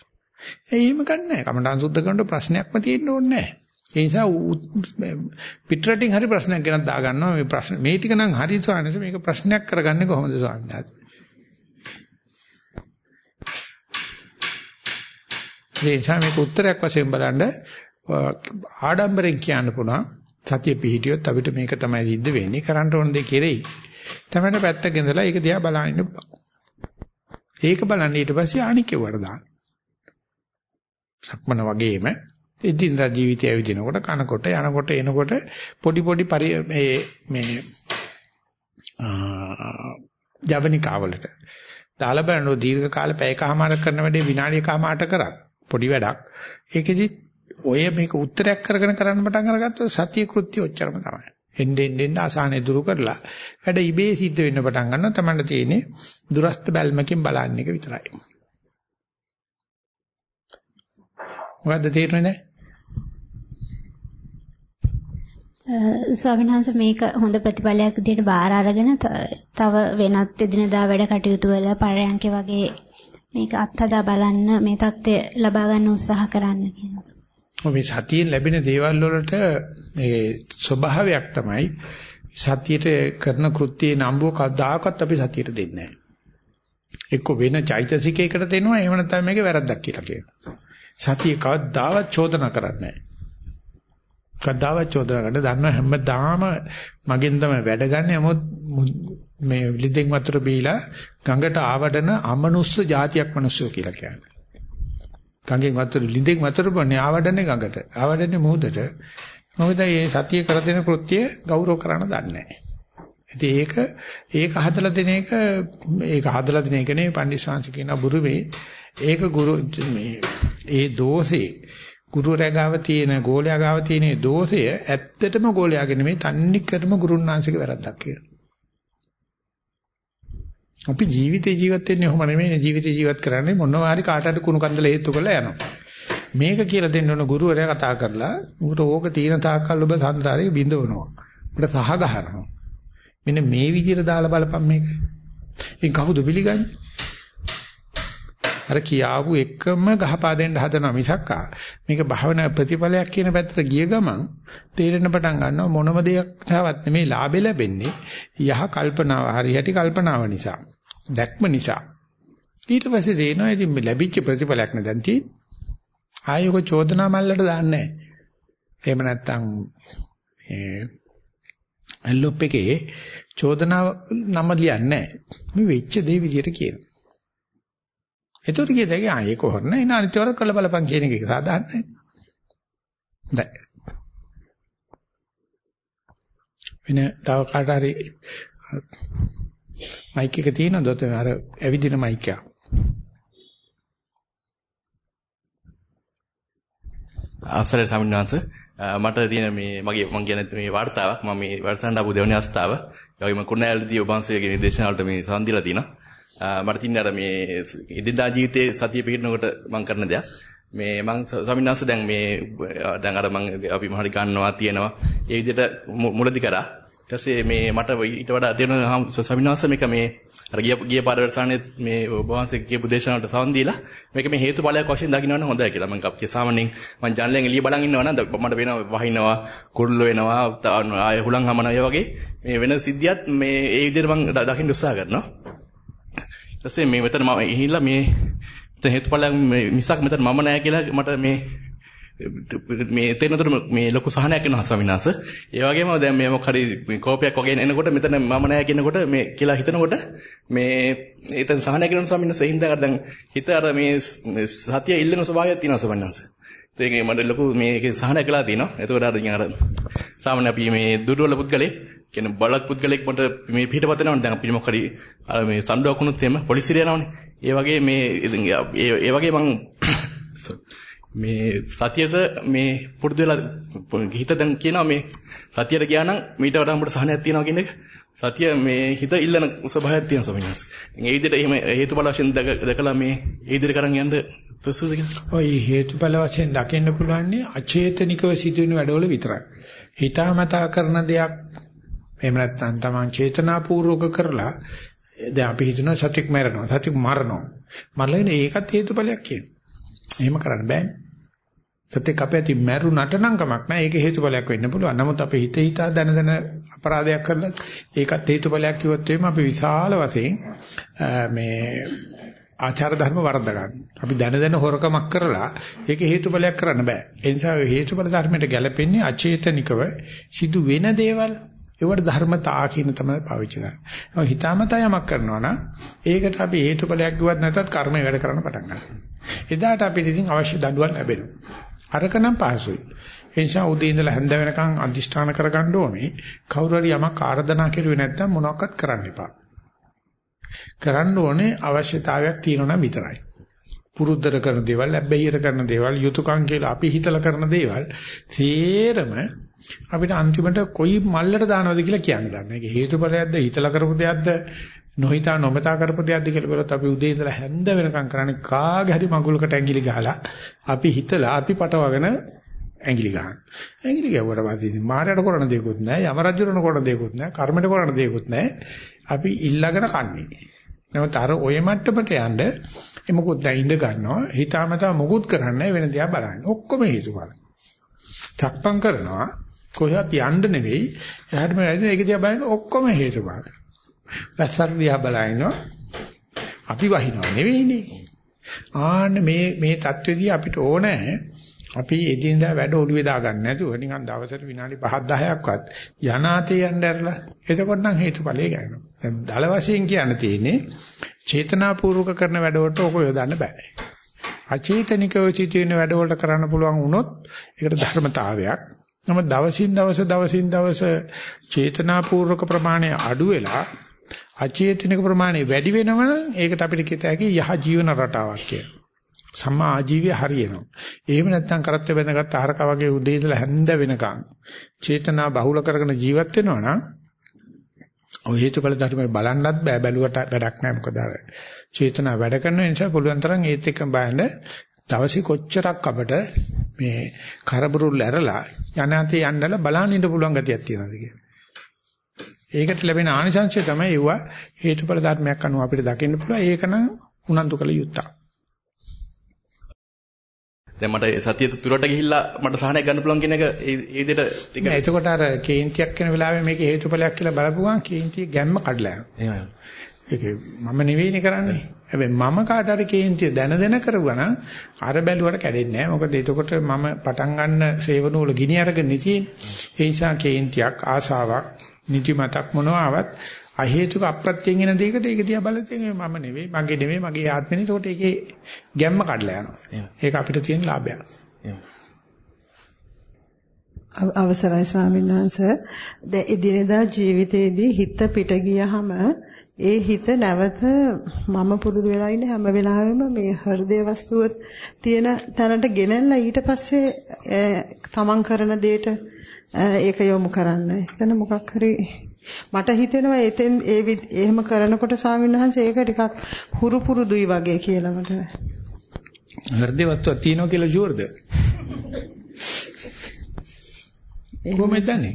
එහෙම ගන්නෑ. කමඨාන් සුද්ධ කරනකොට ප්‍රශ්නයක්ම තියෙන්න ඕනේ නැහැ. ඒ නිසා පිටරටින් හරි ප්‍රශ්නයක් ගෙනත් දා ගන්නවා මේ ප්‍රශ්න මේ ටික නම් හරි ස්වාමීනි මේක ප්‍රශ්නයක් කරගන්නේ කොහොමද ස්වාමීනි ඒ නිසා මේක උත්තරයක් වශයෙන් බලන්න ආඩම්බරෙන් කියන්න පුළුවන් සතිය පිහිටියොත් අපිට මේක තමයි සිද්ධ වෙන්නේ කරන්න ඕන දේ කෙරෙයි තමයි පැත්තක ඉඳලා ඒක දිහා බලන්න ඉන්න ඒක බලන්න ඊට පස්සේ අනිකේවට දාන්න සක්මන වගේම ඉදින්දා ජීවිතය ඇවිදිනකොට කනකොට යනකොට එනකොට පොඩි පොඩි මේ මේ ජවනිකාවලට දාලා බලන දීර්ඝ කාල පැයකමාරක් කරන වැඩේ විනාඩියකමාරට කරත් පොඩි වැඩක්. ඒකෙදි ඔය මේක උත්තරයක් කරගෙන කරන්න පටන් අරගත්තොත් සතිය කෘත්‍ය ඔච්චරම තමයි. එන්නේ එන්නේ ආසානෙ දුරු කරලා වැඩ ඉබේ සිද්ධ වෙන්න පටන් ගන්නවා තමයි තියෙන්නේ දුරස්ත බැල්මකින් බලන්න එක විතරයි මොකද්ද තේරෙන්නේ නැහැ? ස්වාමීන් වහන්සේ මේක හොඳ ප්‍රතිඵලයක් විදිහට බාර අරගෙන තව වෙනත් එදිනදා වැඩ කටයුතු වල පරයන්ක වගේ මේක අත්හදා බලන්න මේ தත්ත්වය ලබා ගන්න උත්සාහ කරන්න කියනවා. මේ සතියෙන් ලැබෙන දේවල් වලට ඒ ස්වභාවයක් තමයි සතියට කරන කෘත්‍යයේ නම්බුව කවදාකවත් අපි සතියට දෙන්නේ නැහැ. එක්ක වෙන චෛතසිකයකට දෙනවා එහෙම නැත්නම් මේක වැරද්දක් කියලා කියනවා. සතිය කවදාවත් චෝදනා කරන්නේ නැහැ. කවදාවත් චෝදනා කරන්න දන්න හැමදාම මගෙන් තමයි වැඩ ගන්න යමොත් මේ ලිඳෙන් වතුර බීලා ගඟට ආවඩන අමනුස්ස జాතියක් මිනිස්සු කියලා කියන්නේ. ගඟෙන් වතුර ලිඳෙන් වතුර බොන්නේ ආවඩන්නේ ගඟට. ආවඩන්නේ මුහුදට. මොකද මේ සතිය කර දෙන කෘත්‍ය ගෞරව කරන්න දන්නේ නැහැ. ඉතින් ඒක ඒක හදලා දෙන එක ඒක හදලා දෙන එක නේ පණ්ඩිත කියන බුරුමේ ඒක ගුරු මේ ඒ දෝෂේ ගුරුවරයා ගාව තියෙන ගෝලයා ගාව තියෙන දෝෂය ඇත්තටම ගෝලයාගේ නෙමෙයි තන්නිකරම ගුරුන්නාංශික වැරද්දක් කියලා. අපි ජීවිතේ ජීවත් වෙන්නේ ඔහොම නෙමෙයි ජීවිතේ ජීවත් කරන්නේ මොනවා හරි කාට හරි කුණු කන්දල හේතු කරලා යනවා. මේක කියලා දෙන්න ඕන ගුරුවරයා කතා කරලා උඹට ඕක තීන තාක්කල් ඔබ සංසාරේ බිඳවනවා. අපිට සහ ගහනවා. මෙන්න මේ විදිහට දාලා බලපන් මේක. ඒ කවුද පිළිගන්නේ? අර කියාපු එකම ගහපා දෙන්න හදනවා මිසක්කා මේක භාවනා ප්‍රතිඵලයක් කියන පැත්තට ගිය ගමන් තේරෙන පටන් ගන්නවා මොනම දෙයක් තවත් නෙමේ ලාභෙ ලැබෙන්නේ යහ කල්පනාව හරියටි කල්පනාව නිසා දැක්ම නිසා. ඊට පස්සේ තේනවා ඉතින් ලැබිච්ච ප්‍රතිඵලයක් නේ දැන් තියෙන්නේ. ආයෙක චෝදනා මල්ලට දාන්නේ නැහැ. එහෙම නැත්නම් ඒ ඇල්ලොප් එකේ චෝදනා නම ලියන්නේ නැහැ. මේ වෙච්ච දේ විදියට කියනවා. එතකොට කියද ඒ ආයේ කොහොර නෑ නා අනිත්‍යවල කළ බලපන් කියන එක සාධාරණයි. දැන් වෙන තව කාට හරි මයික් එක තියෙනවද ඔතන අර ඇවිදින මයික් එක. අවසරයි සමින්නාංශ මට තියෙන මේ මගේ මම කියන මේ වார்த்தාවක් මම මේ වර්ෂාණ්ඩ අපු දෙවෙනි අවස්ථාව. ඒ වගේම කුණෑල්දී ඔබ වහන්සේගේ නිදේශන වලට මේ සම්දිලා තිනවා. මට තින්නේ අර මේ එදිනදා ජීවිතයේ සතිය පිළිනකොට මම කරන දෙයක්. මේ මම ස්වාමීන් වහන්සේ දැන් මේ දැන් අර මම අපි මහරි ගන්නවා තියෙනවා. ඒ විදිහට මුලදි කරා. ඊට පස්සේ මේ මට ඊට වඩා තේරෙනවා ස්වාමීන් වහන්සේ මේක මේ අර ගිය ගිය පාර වර්ෂානේ මේ ඔබ වහන්සේ කියපු දේශනාවට සවන් දීලා මේක මේ හේතුඵලයක් වශයෙන් දකින්නවනම් හොඳයි කියලා. මම අපේ සාමාන්‍යයෙන් මම ජනලෙන් එළිය බලන් ඉන්නවා නම් මට වෙනවා වහිනවා කුරුල්ල වෙනවා ආය හුලං හමනවා වගේ මේ වෙන සිද්ධියත් මේ ඒ විදිහට මම දකින්න උත්සාහ කරනවා. ඊටසේ මේ මෙතන මම ගිහිල්ලා මේ මෙතන හේතුඵලයක් මිසක් මෙතන මම නෑ කියලා මට මේ මේ තේනතර මේ ලොකු සහනයක් එනවා ස්වාමිනාස. ඒ වගේම දැන් මේ මොකක් හරි කෝපයක් වගේ එනකොට මෙතන මම නෑ කියනකොට මේ කියලා හිතනකොට මේ එතන සහනයක් එනවා ස්වාමිනාස. ඒ හින්දා දැන් හිත අර මේ සතිය ඉල්ලන ස්වභාවයක් තියෙනවා ස්වාමිනාස. ඒකේ මට ලොකු මේකේ සහනයක් වෙලා තියෙනවා. එතකොට අර අර සාමාන්‍ය අපි මේ දුර්වල පුද්ගලෙක් කියන්නේ බලක් පුද්ගලෙක් මට මේ පිටපත යනවනේ දැන් අපි මොකක් හරි අර මේ සම්ඩුවක් වුණොත් එහෙම පොලිසියට යනවනේ. ඒ වගේ මේ ඒ වගේ මං මේ සතියට මේ පුරුදු වෙලා හිත දැන් කියනවා මේ සතියට ගියා නම් මීට වඩා අපිට සහනයක් තියෙනවා කියන එක. සතිය මේ හිත ඉල්ලන ස්වභාවයක් තියෙන ස්වාමීන් වහන්සේ. ඒ විදිහට එහෙම හේතුඵල වශයෙන් දැකලා මේ ඒ විදිහට කරන් යන්න සුසුසු කියලා. ඔය හේතුඵල වශයෙන් දකින්න පුළුවන් අචේතනිකව සිදුවෙන වැඩවල විතරයි. හිතාමතා කරන දෙයක් එහෙම නැත්නම් තමන් චේතනාපූර්වක කරලා දැන් අපි හිතනවා සත්‍යක් මරනවා සත්‍යක් මරනවා මරලා ඒකත් හේතුඵලයක් කියන. එහෙම කරන්න බෑනේ. සත්‍යක් අපේ ඇති මරුණට නම් කමක් නැහැ. ඒක හේතුඵලයක් වෙන්න පුළුවන්. නමුත් අපි හිත හිතා දන දන අපරාධයක් කරලා ඒකත් හේතුඵලයක් කිව්වොත් එimhe අපි විශාල වශයෙන් මේ ආචාර ධර්ම වර්ධ ගන්න. අපි දැන දැන හොරකමක් කරලා ඒක හේතුඵලයක් කරන්න බෑ. ඒ නිසා හේතුඵල ධර්මයට ගැලපෙන්නේ අචේතනිකව සිදු වෙන දේවල් ඒවට ධර්මතා කියන තමයි පාවිච්චි කරන්නේ. හිතාමතා යමක් කරනවා නම් ඒකට අපි හේතුඵලයක් ගියවත් නැතත් කර්මය වැඩ කරන්න පටන් ගන්නවා. එදාට අපිට ඉතින් අවශ්‍ය දඬුවම් ලැබෙනවා. අරක නම් පහසුයි. ඒ නිසා උදේ ඉඳලා හැන්ද වෙනකන් අදිෂ්ඨාන කරගන්න ඕනේ. කවුරු හරි යමක් ආර්දනා කෙරුවේ නැත්නම් මොනවක්වත් කරන්න එපා. කරන්න ඕනේ අවශ්‍යතාවයක් තියෙනවා විතරයි. පුරුද්දර කරන දේවල්, ලැබෙහිර කරන දේවල්, යුතුයකම් කියලා අපි හිතලා කරන දේවල් තේරම අපිට අන්තිමට කොයි මල්ලට දානවද කියලා කියන්න ගන්න. ඒක හේතුඵලයක්ද හිතලා කරපු දෙයක්ද නොහිතා නොමතා කරපු දෙයක්ද කියලා බලත් අපි උදේ ඉඳලා හැන්ද වෙනකම් කරන්නේ කාගේ හරි මඟුලකට ඇඟිලි ගහලා අපි හිතලා අපි පටවගෙන ඇඟිලි ගන්න. ඇඟිලි ගැවුවට පස්සේ මාරයට කරන දෙයක්වත් නැහැ, යම රජුරණ කරන දෙයක්වත් නැහැ, කර්මයට කරන දෙයක්වත් නැහැ. අපි ඉල්ලගෙන කන්නේ. නමුත් අර ඔය මට්ටමට යන්න එමුකුත් දැන් ඉඳ ගන්නවා. හිතාමතා මොකුත් කරන්නේ වෙන දිහා බලන්නේ. ඔක්කොම හේතුඵල. තක්පම් කරනවා කොහෙවත් යන්න නෙවෙයි. එහාට මෙහාට ඒක දිහා බලන ඔක්කොම හේතුඵල. වැස්සක් දිහා බලනවා. අපි වහිනවා නෙවෙයිනේ. ආන්න මේ මේ தത്വෙදී අපිට ඕනේ අපි එදිනදා වැඩ ඔළුවේ දාගන්න නැතුව නිකන් දවසට විනාඩි 5ක් 10ක්වත් යනාතේ යන්න ඇරලා එතකොට නම් හේතුඵලයේ ගන්නවා. දැන් දල වශයෙන් කියන්න තියෙන්නේ චේතනාපූර්වක කරන වැඩවලට ඔක යොදන්න බෑ. අචේතනිකව සිටින වැඩවලට කරන්න පුළුවන් වුණොත් ඒකට ධර්මතාවයක්. නමුත් දවසින් දවස දවසින් දවස චේතනාපූර්වක ප්‍රමාණය අඩු වෙලා අචේතනික ප්‍රමාණය වැඩි වෙනවනම් ඒකට අපිට කියත හැකි යහ ජීවන රටාවක් කියලා. සම්මා ආජීවය හරියනවා. එහෙම නැත්නම් කරත් බැඳගත් ආහාරක වගේ උදේ ඉඳලා හැන්ද වෙනකන් චේතනා බහුල කරගෙන ජීවත් වෙනවා නම් ඔය හේතුඵල ධර්මය බලන්නත් බෑ බැලුවට වැඩක් නෑ මොකද අර චේතනා වැඩ කරන නිසා පුළුවන් තරම් ඒත් එක්ක බලන්න දවසේ කොච්චරක් අපට මේ කරබුරුල් ඇරලා යනාතේ යන්නලා බලන්න ඉන්න පුළුවන් ගතියක් තියෙනවද කියලා. ඒකට ලැබෙන ආනිසංශය තමයි ඒවා හේතුඵල ධර්මයක් අනුව අපිට දකින්න පුළුවන්. ඒක නම් උනන්දු කළ යුත්තක්. දැන් මට සතිය තුරට ගිහිල්ලා මට සහනයක් ගන්න පුළුවන් කියන එක ඒ විදිහට නෑ එතකොට අර කේන්තියක් වෙන වෙලාවේ මේක හේතුඵලයක් කියලා බලපුවාම කේන්තිය ගැම්ම කඩලා යනවා. එහෙමයි. ඒක මම නෙවෙයිනේ කරන්නේ. හැබැයි මම කාට හරි කේන්තිය දැන දැන කරුවා නම් අර බැලුවට කැඩෙන්නේ නැහැ. මොකද එතකොට මම පටන් ගන්න සේවන වල ගිනි අරගෙන තියෙන්නේ. ඒ නිසා කේන්තියක් ආසාවක් නිදිමතක් මොනවාවත් අ හේතුක අප්‍රත්‍යයෙන් එන දෙයකට ඒක දිහා බලද්දී මම නෙවෙයි මගේ නෙවෙයි මගේ ආත්මෙ නේ. ඒකට ඒකේ ගැම්ම කඩලා යනවා. ඒක අපිට තියෙන ලාභයක්. අවසරයි ස්වාමීන් වහන්සේ දැන් එදිනෙදා ජීවිතේදී හිත පිට ගියහම ඒ හිත නැවත මම පුරුදු වෙලා ඉන්න හැම වෙලාවෙම මේ හෘදය වස්තුව තියෙන තැනට ගෙනල්ලා ඊට පස්සේ තමන් කරන දෙයට ඒක යොමු කරන්න. එතන මොකක් හරි මට හිතෙනවා එතෙන් ඒ එහෙම කරනකොට ස්වාමීන් වහන්සේ ඒක ටිකක් හුරු පුරුදුයි වගේ කියලා මට. හෘදේ වස්තුවක් තියෙනවා කියලා ෂුවර්ද? කොහොමද දන්නේ?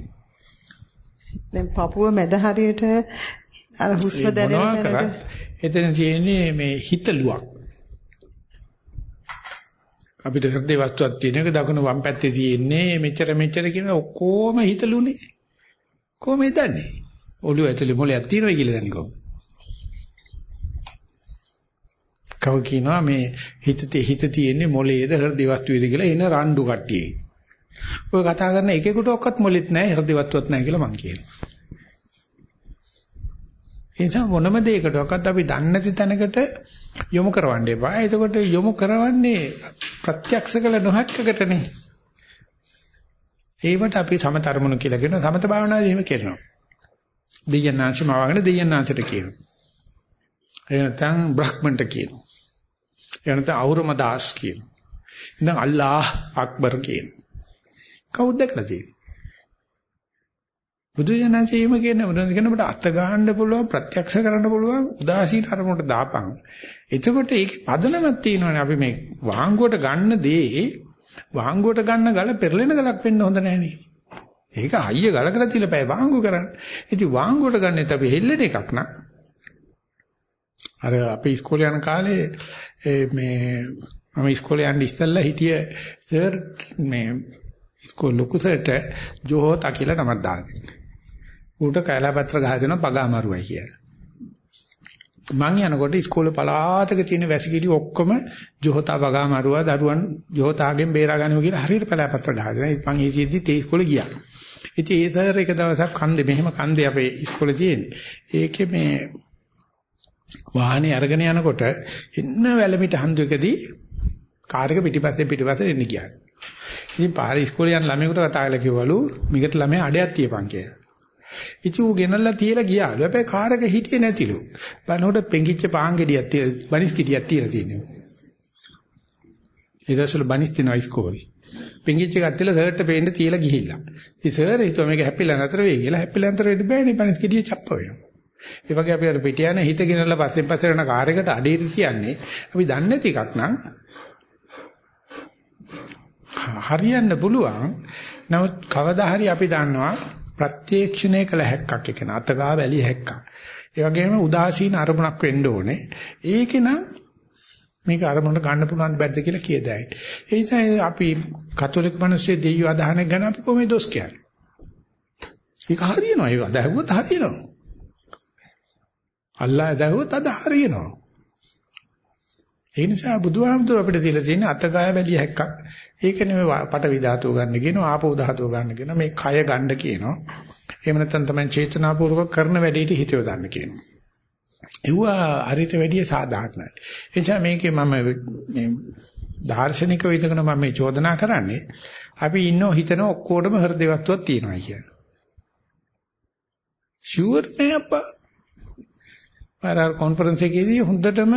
දැන් පපුව මැද හරියට අර හුස්ම දැනෙන එතන තියෙන්නේ මේ හිතලුවක්. අපිට හෘදේ වස්තුවක් තියෙන එක දකුණු වම් පැත්තේ තියෙන්නේ මෙච්චර මෙච්චර කියන ඔක්කොම හිතලුනේ. කොහොමද දන්නේ? ඔළුව ඇතුලේ මොලයක් තියෙනවා කියලා දන්නේ කොහොමද? කව කියනවා මේ හිතේ හිත තියෙන්නේ මොලේද හෘදේ වස්තුවේද කියලා එන රණ්ඩු කට්ටියේ. ඔය කතා කරන එකෙකුට ඔක්කත් මොලෙත් නැහැ හෘදේ වස්තුවක් නැහැ කියලා මං කියනවා. ඒ නිසා මොනම දෙයකටවත් අපි දන්නේ නැති තැනකට යොමු කරවන්න එපා. එතකොට යොමු කරවන්නේ ප්‍රත්‍යක්ෂ කළ නොහැක්කකටනේ. ඒවට අපි සමතරමුණු කියලා කියනවා. සමත භාවනාවේ එහෙම කරනවා. දෙයයන්ාංශ මවගෙන දෙයයන්ාංශට කියනවා. ඒ නැත්නම් බ්‍රහ්මන්ට කියනවා. ඒ නැත්නම් අවුරුම දාස් කියනවා. ඉතින් අල්ලාහ් අක්බර් කියනවා. කවුද දැකලා තියෙන්නේ? බුදුජානකීම කියන බුදුන් කියනකොට අත ගන්න පුළුවන් ප්‍රත්‍යක්ෂ කරන්න පුළුවන් උදාසීන අරමුණට දාපන්. එතකොට ඒකේ පදනමක් තියෙනවානේ අපි මේ වාංගුවට ගන්න දේ වාංගුවට ගන්න ගල පෙරලෙන ගලක් වෙන්න හොඳ නැහනේ. ඒක හයිය ගලකට තියලා බෑ වාංගු කරන්න. ඉතින් වාංගුවට ගන්නෙත් අපි හෙල්ලෙන එකක් නා. අර අපි ඉස්කෝලේ යන කාලේ මේ මම ඉස්කෝලේ යන්න ඉස්සෙල්ලා හිටිය සර් මේ ඉස්කෝල ලොකු සර්ට ජෝහෝතා කියලා නමක් දාලා තිබුණා. ඌට කැලපත්‍ර ගහ දෙනවා පගාමරුවයි කියලා. මං යනකොට ඉස්කෝලේ පලාතක තියෙන වැසිකිලි ඔක්කොම ජොහතා පගාමරුවා දරුවන් ජොහතාගෙන් බේරා ගන්නවා කියලා හරියට කැලපත්‍ර ගහ දෙනවා. මං ඒ සිද්ධි තේ ඉස්කෝලේ ගියා. ඉතින් ඒ තර එක දවසක් කන්දේ මෙහෙම කන්දේ අපේ ඉස්කෝලේ තියෙන්නේ. ඒකේ මේ වාහනේ අරගෙන යනකොට එන්න වැලමිට හන්දුවකදී කාර් එක පිටිපස්සෙන් පිටිපස්සට එන්න ගියා. ඉතින් පාරේ ඉස්කෝලේ යන ළමයෙකුට කතා කරලා කිව්වලු මිකට ළමයා අඩයක් තියපන් කියලා. ඉතින් ඌ ගෙනල්ලා තියලා ගියාලු. හැබැයි කාර් එක හිටියේ නැතිලු. බලනකොට පෙඟිච්ච පාන් ගෙඩියක් තියලා බනිස් ගෙඩියක් තියලා තියෙනවා. ඊදසල බනිස් තිනවා ඉස්කෝලේ. පෙඟිච්ච එකක් තියලා සර්ට පේන්න තියලා ගිහිල්ලා. ඉතින් සර් හිතුවා මේක හැපිලා නතර වෙයි කියලා. හැපිලා නතර වෙන්න බෑනේ බනිස් ගෙඩිය චප්ප වෙනවා. ඒ වගේ අපි අර පිට යන හිත ගෙනල්ලා පස්සෙන් පස්සට යන කාර් එකට අඩේට තියන්නේ අපි දන්නේ නැති එකක් නම් හරියන්න පුළුවන්. නමුත් කවදා හරි අපි දන්නවා ප්‍රත්‍යක්ෂණය කළ හැක්කක් එක නතගා වැලිය හැක්කක්. ඒ වගේම උදාසීන අරමුණක් වෙන්න ඕනේ. ඒකේ නම් මේක අරමුණට ගන්න පුළුවන් බැද්ද කියලා කියදයි. ඒ නිසා අපි කතෝලික මිනිස්සේ දෙයියෝ අදහනක් ගන්න අපි කොහොමද දොස් කියන්නේ? ඒක හරියනවා. ඒක අදහුවොත් හරියනවා. අල්ලා අදහුවොත් අද හරියනවා. ඒ නිසා බුදුහාමුදුර අපිට දීලා තියෙන අතගාය වැලිය හැක්කක්. ඒක නෙමෙයි පටවි ධාතුව ගන්න කියනවා ආපෝ ධාතුව ගන්න කියනවා මේ කය ගන්න කියනවා. එහෙම නැත්නම් තමයි චේතනාපූර්වක කරන වැඩේට හිත යොදන්න කියනවා. ඒවා හරියට වැඩිය සාධාරණයි. ඒ නිසා මේකේ මම මේ දාර්ශනිකව ඉදගෙන මම මේ චෝදනා කරන්නේ අපි ඉන්නෝ හිතන ඔක්කොටම හෘදේවත්වයක් තියෙනවා කියන්නේ. ෂුවර් නෑ අප්පා. ආර කොන්ෆරන්ස් එකේදී හොඳටම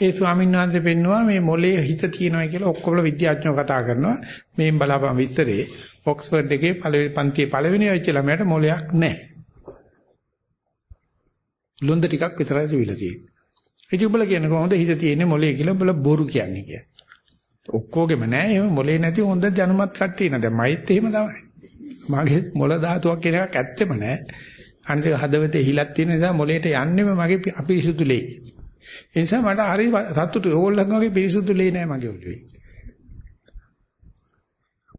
ඒ ස්වාමීන් වහන්සේ පෙන්නවා මේ මොලේ හිත තියෙනවා කියලා ඔක්කොම විද්‍යාඥයෝ කතා කරනවා. මේන් බලාපන් විස්තරේ ඔක්ස්ෆර්ඩ් එකේ පළවෙනි පන්තියේ පළවෙනි වෙච්ච ළමයාට මොලයක් නැහැ. ලොන්ද ටිකක් විතරයි තිබිලා තියෙන්නේ. ඉතින් උඹලා කියන්නේ කොහොමද හිත තියෙන්නේ මොලේ කියලා උඹලා බොරු කියන්නේ කියලා. ඔක්කොගෙම නැහැ. එහෙම මොලේ නැති හොඳ ජනමත් කට්ටිය නේද? මයිත් එහෙම තමයි. මගේ මොළ ධාතුවක් කියන එකක් ඇත්තෙම නැහැ. අනිත් හදවතේ හිලක් තියෙන නිසා මොලේට යන්නෙම මගේ අපිරිසුදු ලේ. ඒ නිසා මට හරි සතුටුයි. ඕගොල්ලන්ගේ වගේ පිරිසුදු ලේ නෑ මගේ ඔළුවේ.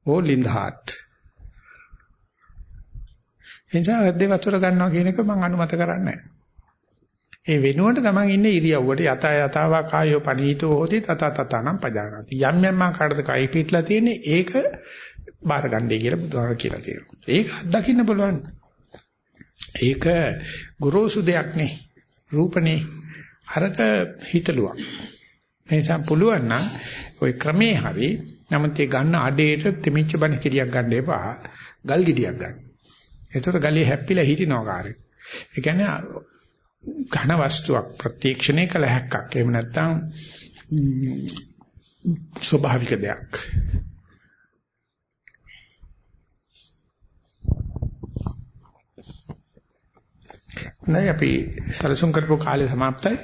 all in the heart. එනිසා හෘදේ වතුර ගන්නවා කියන එක මම අනුමත කරන්නේ නැහැ. ඒ වෙනුවට තමන් ඉන්නේ ඉරියව්වට යත යතාවා කායෝ පනීතෝ හෝති තත තතනම් පජානාති. යම් යම් ආකාරයකට කයි පිටලා තියෙන්නේ ඒක බාර ගන්නයි කියලා බුදුහාම කියලා තියෙනවා. ඒක අත්දකින්න බලන්න. ඒක ගුරුසු දෙයක් නේ. රූපනේ අරක හිතලුවක්. ඒ නිසා පුළුවන් නම් ওই ක්‍රමේ හරි නමුත් ඒ ගන්න අඩේට තෙමිච්ච බණ කිරියක් ගන්න එපා. ගල් ගෙඩියක් ගන්න. එතකොට ගලිය හැප්පිලා හිටිනවා කාරේ. ඒ කියන්නේ ඝන වස්තුවක් ප්‍රත්‍යක්ෂණය කළ හැක්කක්. එහෙම නැත්නම් ස්වභාවික දෙයක්. නැයි අපි සැලසුම් කරපු කාලය સમાપ્තයි.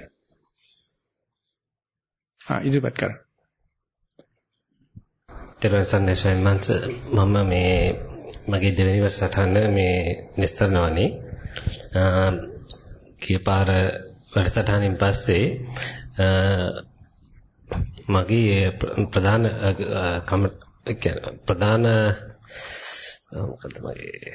ආ ඉදිරිපත් කරන්න. තෙරවසන්නේ ශයිමන්ත මම මේ මගේ දෙවෙනි වසරතන මේ නිස්තරනවනේ. කීපාර වැඩසටහනින් පස්සේ මගේ ප්‍රධාන ප්‍රධාන මොකද මගේ?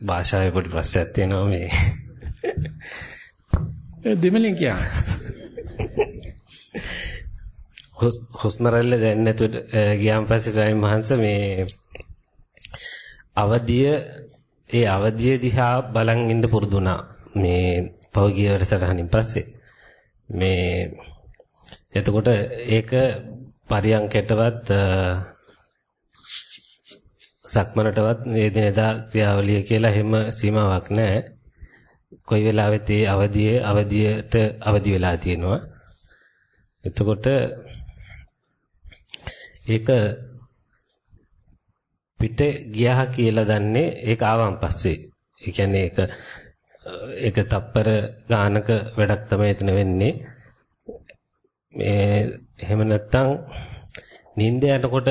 භාෂාවේ පොඩි ප්‍රශ්නයක් තියෙනවා මේ දෙමළෙන් කියන්න. හුස්ම රැල්ල දැනෙන්නේ නැතුව ගියාන් පස්සේ ස්වාමීන් වහන්සේ මේ අවදිය ඒ අවදිය දිහා බලන් ඉන්න පුරුදු වුණා. මේ පෞගිය වැඩසටහනින් පස්සේ මේ එතකොට ඒක පරියන්කටවත් සක්මනටවත් එදිනෙදා ක්‍රියාවලිය කියලා හැම සීමාවක් නැහැ. කොයි වෙලාවෙත් ඒ අවදියේ අවදියට අවදි වෙලා තියෙනවා. එතකොට ඒක පිට ගියා කියලා දන්නේ ඒක ආවන් පස්සේ. ඒ කියන්නේ ඒක ඒක තප්පර ගානක වැඩක් තමයි එතන වෙන්නේ. මේ එහෙම නැත්තම් නිින්ද යනකොට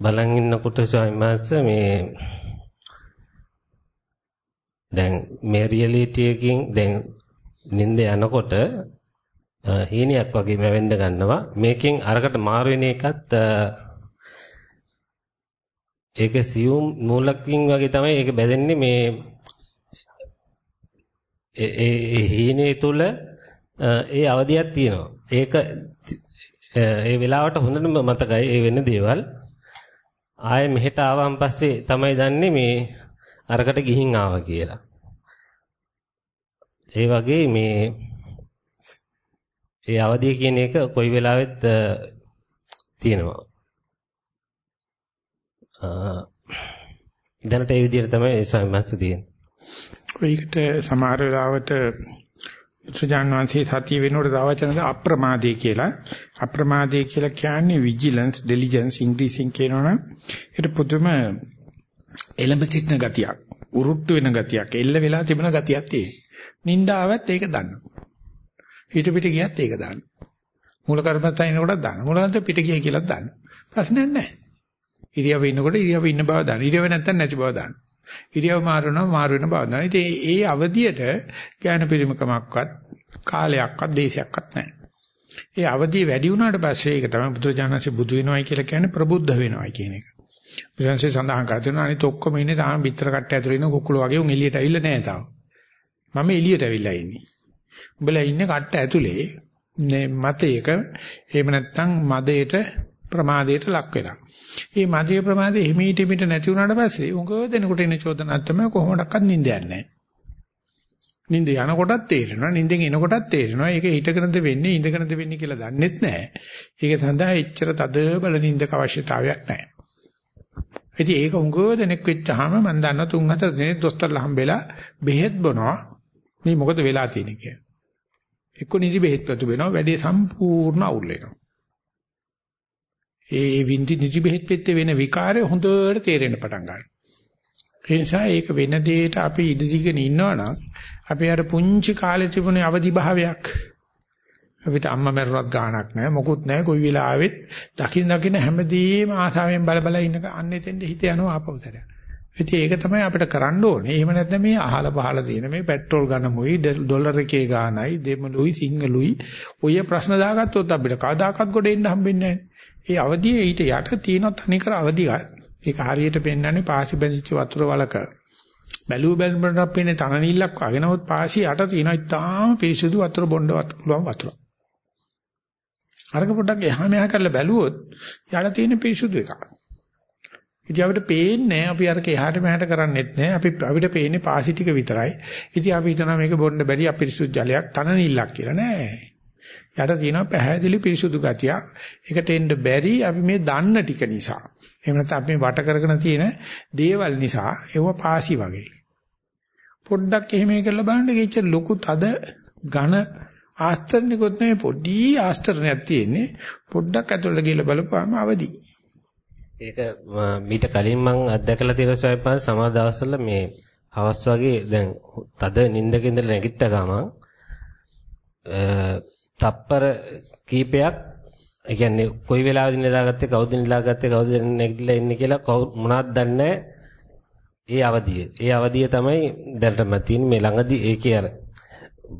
බලන් ඉන්නකොට ස්වාමීන් මේ දැන් මේ රියැලිටි එකකින් දැන් නිින්ද යනකොට හීනයක් වගේ මැවෙන්න ගන්නවා. මේකෙන් අරකට මාරු වෙන එකත් ඒක සියුම් නූලකින් වගේ තමයි ඒක බැදෙන්නේ මේ ඒ හීනේ තුල ඒ අවදියක් තියෙනවා. ඒක ඒ වෙලාවට හොඳටම මතකයි ඒ වෙන දේවල්. ආයේ මෙහෙට ආවන් පස්සේ තමයි දන්නේ මේ අරකට ගිහින් ආවා කියලා. ඒ වගේ මේ ඒ අවදිය කියන එක කොයි වෙලාවෙත් තියෙනවා. දැනට ඒ විදිහට තමයි සම්මස්ස තියෙන්නේ. ඒකට සමහර වෙලාවට සුජානවාන්සේ සතිය වෙනකොට දාවචනද අප්‍රමාදේ කියලා. අප්‍රමාදේ කියලා කියන්නේ vigilance, diligence ඉංග්‍රීසියෙන් කියනවනම් ඒක පුදුම එලඹ සිටින ගතියක්. උරුට්ට වෙන ගතියක්. එල්ල වෙලා තිබෙන ගතියක් තියෙනවා. නින්දාවත් ඒක දන්නවා. හිත පිට ගියත් ඒක දාන්න. මූල කර්මත්තයින කොටත් දාන්න. මූලකට පිට ගියයි කියලා දාන්න. ප්‍රශ්නයක් නැහැ. ඉරියව්ව ඉන්නකොට ඉරියව්ව ඉන්න බව දාන්න. ඉරියව්ව නැත්තම් නැති බව දාන්න. ඉරියව් මාරුනම මාරු වෙන බව දාන්න. ඉතින් ඒ අවදියට ඥාන පරිමකමක්වත් කාලයක්වත් දේශයක්වත් නැහැ. ඒ අවදිය වැඩි වුණාට පස්සේ ඒක තමයි බුදුරජාණන්සේ බුදු වෙනවයි කියලා කියන්නේ ප්‍රබුද්ධ වෙනවයි කියන එක. බුදුන්සේ සඳහන් කරනවා අනිත ඔක්කොම ඉන්නේ තාම පිටර කට්ට ඇතුලේ ඉන්න කුකුළු වගේ උන් එළියට ඇවිල්ලා නැහැ තාම. මම එළියට ඇවිල්ලා ඉන්නේ. උඹලා ඉන්නේ කට්ට ඇතුලේ මතයක එහෙම නැත්නම් මදයට ප්‍රමාදයට ලක් වෙලා. මේ මදයේ ප්‍රමාදයේ හිමීට පිට නැති වුණාට පස්සේ උංගව දෙනකොට එන චෝදනාවක් තමයි කොහොමඩක්වත් නිින්ද යන්නේ නිින්ද යනකොටත් තේරෙනවා නිින්දෙන් එනකොටත් තේරෙනවා ඒක හිටගෙනද වෙන්නේ ඉඳගෙනද වෙන්නේ කියලා දන්නෙත් නැහැ. ඒක සඳහා එච්චර තද බල නිින්දක අවශ්‍යතාවයක් නැහැ. ඉතින් ඒක උංගව දෙනෙක් වෙච්චාම මම දන්නවා තුන් හතර දිනේ දොස්තරලා හම්බෙලා බෙහෙත් බොනවා මේ මොකද වෙලා තියෙන්නේ කියලා. එක්ක නිදි බෙහෙත් පතු වෙනවා වැඩේ සම්පූර්ණ අවුල් වෙනවා. ඒ වින්දි නිදි බෙහෙත් පෙත්තේ වෙන විකාරය හොඳට තේරෙන්න පටන් ගන්නවා. ඒ නිසා ඒක වෙන දෙයකට අපි ඉඳ දිගන ඉන්නවනම් අපි අර පුංචි කාලේ තිබුණේ අවදි භාවයක් අපිට අම්මා මරුණත් ගාණක් නැහැ. මොකුත් නැහැ. කොයි වෙලාවෙත් දකින්න දකින්න හැමදේම ආසාවෙන් බල බල ඉන්න අන්නේ තෙන්ද හිත යනවා ආපෞසරය. ඉතින් ඒක තමයි අපිට කරන්න ඕනේ. එහෙම නැත්නම් මේ අහල පහල තියෙන මේ පෙට්‍රල් ගන්නමුයි ඩොලර් එකේ ගානයි දෙමළුයි සිංහලුයි ඔය ප්‍රශ්න දාගත්තොත් අපිට කවදාකවත් ගොඩ එන්න හම්බෙන්නේ නැහැ. ඒ අවදියේ ඊට යට තියෙන තනිකර අවදිය. ඒක හරියට පෙන්වන්නේ පාසි බැඳිච්ච වතුර වලක බැලුව බැලමට පේන්නේ තනනිල්ලක් වගේ නමුත් පාසි යට තියෙන ඉතාම පිරිසුදු වතුර බොණ්ඩවත් පුළුවන් වතුර. අරක පොඩ්ඩක් එහා මෙහා කරලා බැලුවොත් යට තියෙන පිරිසුදු එකක්. ඉතින් අපිට පේන්නේ අපි අරක එහාට මෙහාට කරන්නේත් නැහැ. අපි අපිට පේන්නේ පාසි ටික විතරයි. ඉතින් අපි හිතනවා මේක බොන්න බැරි අපිරිසුදු ජලයක් තනනිල්ලක් කියලා නෑ. යට තියෙනවා පැහැදිලි පිරිසුදු ගතියක්. ඒකට එන්න බැරි අපි මේ දන්න ටික නිසා. එහෙම නැත්නම් අපි වට කරගෙන තියෙන දේවල් නිසා ඒව පාසි වගේ. පොඩ්ඩක් එහෙම කරලා බලන්න ගෙච්ච ලොකු තද ඝන ආස්තරණිකොත් නෙවෙයි පොඩි ආස්තරණයක් තියෙන්නේ. පොඩ්ඩක් ඇතුළට ගිහලා බලපුවාම අවදි. ඒක මීට කලින් මම අත්දැකලා තියෙන ස්වයංපාල සමහර දවස්වල මේ හවස් වගේ දැන් තද නිින්දක ඉඳලා නැගිට්ට ගමන් තප්පර කීපයක් ඒ කියන්නේ කොයි වෙලාවෙද නිදාගත්තේ කවුද නිදාගත්තේ කවුද නැගිටලා ඉන්නේ කියලා කවුරු මොනවද දන්නේ ඒ අවදිය. ඒ අවදිය තමයි දැනටම තියෙන්නේ මේ ළඟදී ඒකේ අර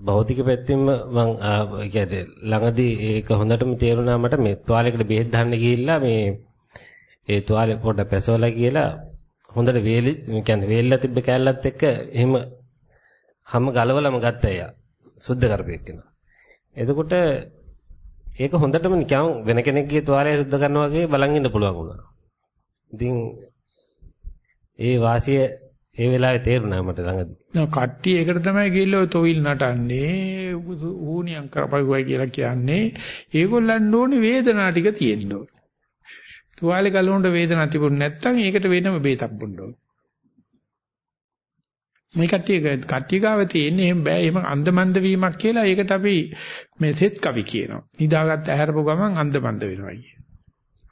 භෞතික පැත්තෙන් මම කියන්නේ ළඟදී ඒක හොඳටම තේරුණා මට මේ තුවාලයකට බෙහෙත් දාන්න ගිහිල්ලා මේ ඒ තුවාලේ පොඩ පැසවලා කියලා හොඳට වේලි කියන්නේ වේල්ලා තිබ්බ කෑල්ලත් එක්ක එහෙම හැම ගලවලම ගත්තා එයා. සුද්ධ කරපෙන්න. එතකොට ඒක හොඳටම නිකන් වෙන කෙනෙක්ගේ තුවාලය සුද්ධ කරනවා වගේ බලන් ඉන්න පුළුවන් වුණා. ඉතින් ඒ වාසිය ඒ වෙලාවේ තේරුණා මට ළඟදී. නෝ කට්ටිය ඒකට තමයි ගිහිල්ලා ඔය තොවිල් නටන්නේ ඌණියම් කරපුවයි කියලා කියන්නේ. ඒගොල්ලන් ඕනේ වේදනාව ටික තියෙන්න ඕනේ. තුවාලේ ගලවනට වේදනාවක් තිබුණ නැත්නම් ඒකට වෙනම බේතක් බොන්න ඕනේ. මේ කට්ටිය කට්ටිය ගාව තියෙන්නේ එහෙම බෑ එහෙම අන්දමන්ද වීමක් කියලා ඒකට අපි මේ සෙත් කවි කියනවා. නිදාගත්ත ඇහැරපු ගමන් අන්දමන්ද වෙනවා කිය.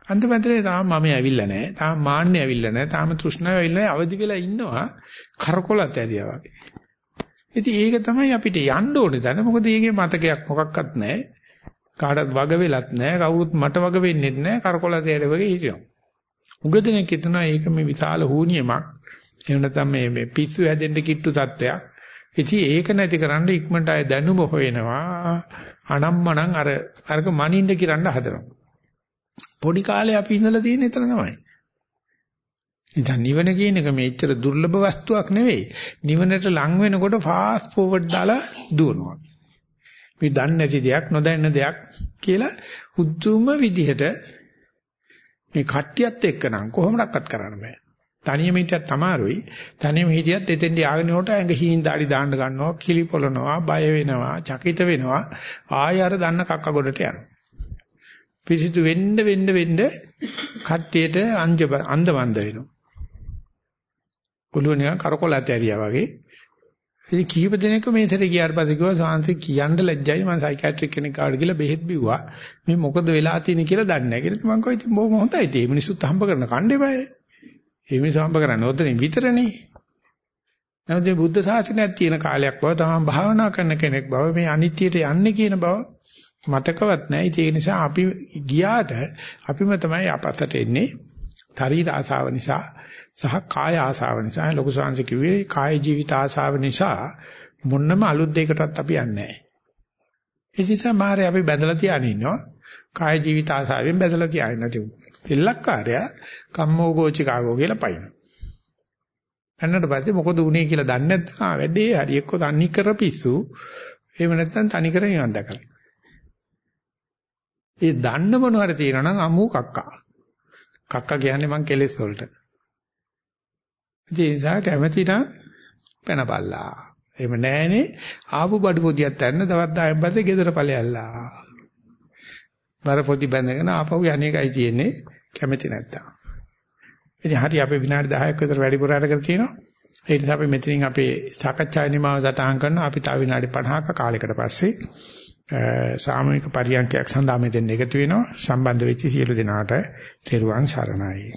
අන්දමන්දේ තාම මම ඇවිල්ලා නැහැ. තාම මාන්නේ ඇවිල්ලා නැහැ. තාම තෘෂ්ණාව ඇවිල්ලා නැහැ. අවදි වෙලා ඉන්නවා කරකොලත් ඇරියා වගේ. ඉතින් ඒක තමයි අපිට යන්න ඕනේ දැන මොකද ඊගේ මතකයක් මොකක්වත් නැහැ. කාටවත් වග වෙලත් නැහැ. කවුරුත් මට වග වෙන්නෙත් නැහැ. කරකොලත් ඇරියා වගේ හිටිනවා. උගදෙනෙක් හිතනවා ඒක මේ විශාල හූනියමක්. එහෙම නැත්නම් මේ මේ පිස්සු හැදෙන්න කිට්ටු තත්ත්වයක්. ඉතින් ඒක නැතිකරන්න ඉක්මනට අය දැනුම හොයනවා. අනම්මනම් අර අරක මනින්න කිරන්න හදනවා. පොඩි කාලේ අපි ඉඳලා තියෙන එතන තමයි. ඉතින් නිවන කියන එක මේච්චර දුර්ලභ වස්තුවක් නෙවෙයි. නිවනට ලං වෙනකොට ෆාස්ට් ෆෝවර්ඩ් දාලා දුවනවා. මේ දන්නේ නැති දෙයක් නොදැන්න දෙයක් කියලා උද්දුම විදිහට මේ කට්ටියත් එක්කනම් කොහොමඩක්වත් කරන්න බෑ. තනියම හිටියත් අමාරුයි. තනියම හිටියත් එතෙන්ට ආගෙන උට ඇඟ හීන් දාඩි දාන්න ගන්නවා, කිලි පොළනවා, බය වෙනවා, චකිත වෙනවා. ආය අර දන්න කක්ක ගොඩට යනවා. පිසිදු වෙන්න වෙන්න වෙන්න කට්ටියට අංජ අන්දමන්ද වෙනවා. ඔළුව නිකන් කරකොලත් ඇරියා වගේ. ඉතින් කීප දෙනෙක් මේ සැරේ ගියාට පස්සේ කිව්වා සාන්ති කියන්න ලැජ්ජයි මම සයිකියාට්‍රික් කෙනෙක් කාට ගිහලා බෙහෙත් බිව්වා. මේ මොකද වෙලා තියෙන්නේ කියලා දන්නේ නැහැ. කියලා මම කිව්වා ඉතින් බොහොම හොඳයි. මේ මිනිස්සුත් හම්බ කරන කණ්ඩේ බය. ඒ මිනිස්සු හම්බ කරන්නේ ඔතනින් විතරනේ. නැවත බුද්ධ ශාසනයක් තියෙන කාලයක් බව තමයි භාවනා කරන කෙනෙක් බව මේ අනිත්‍යයට යන්නේ කියන බව මතකවත් නැහැ. ඒ නිසා අපි ගියාට අපිම තමයි අපතට එන්නේ. ශරීර ආසාව නිසා සහ කාය ආසාව නිසා ලොකු සංස කිව්වේ කාය ජීවිත ආසාව නිසා මොන්නම අලුත් දෙයකටවත් අපි යන්නේ නැහැ. ඒ නිසා මාරේ අපි බැඳලා තියාගෙන ඉන්නවා. කාය ජීවිත ආසාවෙන් බැඳලා තියාගෙන නැති. තෙල්ලක්කාරයා කම්මෝ ගෝචිකාගෝ කියලා පයින්. අන්නට පස්සේ මොකද උනේ කියලා දන්නේ නැත්නම් ආ වැඩේ හරි එක්ක තනි කර පිස්සු එහෙම නැත්නම් තනි කර නිවන් දැකලා. ඒ දන්න මොන හරි තියෙනවා නම් අමු කක්කා. කක්කා කියන්නේ මං කෙලෙස් වලට. ඒ නිසා කැමැති නම් පැනපල්ලා. එහෙම නැහනේ ආපු බඩු පොදියක් ගන්න තවත් ආයෙත් පස්සේ ගෙදර ඵලයල්ලා. බර පොදි බැඳගෙන ආපහු යන්නේකයි තියෙන්නේ කැමැති නැත්තම්. ඉතින් හරි අපි විනාඩි 10ක් විතර වැඩිපුර අරගෙන තිනවා. ඒ නිසා අපි මෙතනින් අපේ සාකච්ඡා නිමාව සටහන් කරනවා. අපි තව විනාඩි 50ක කාලයකට පස්සේ සාමූහික පරියන්කයක් සඳහා මෙතෙන් එකතු වෙනවා. සම්බන්ධ වෙච්ච සියලු දෙනාට තෙරුවන් සරණයි.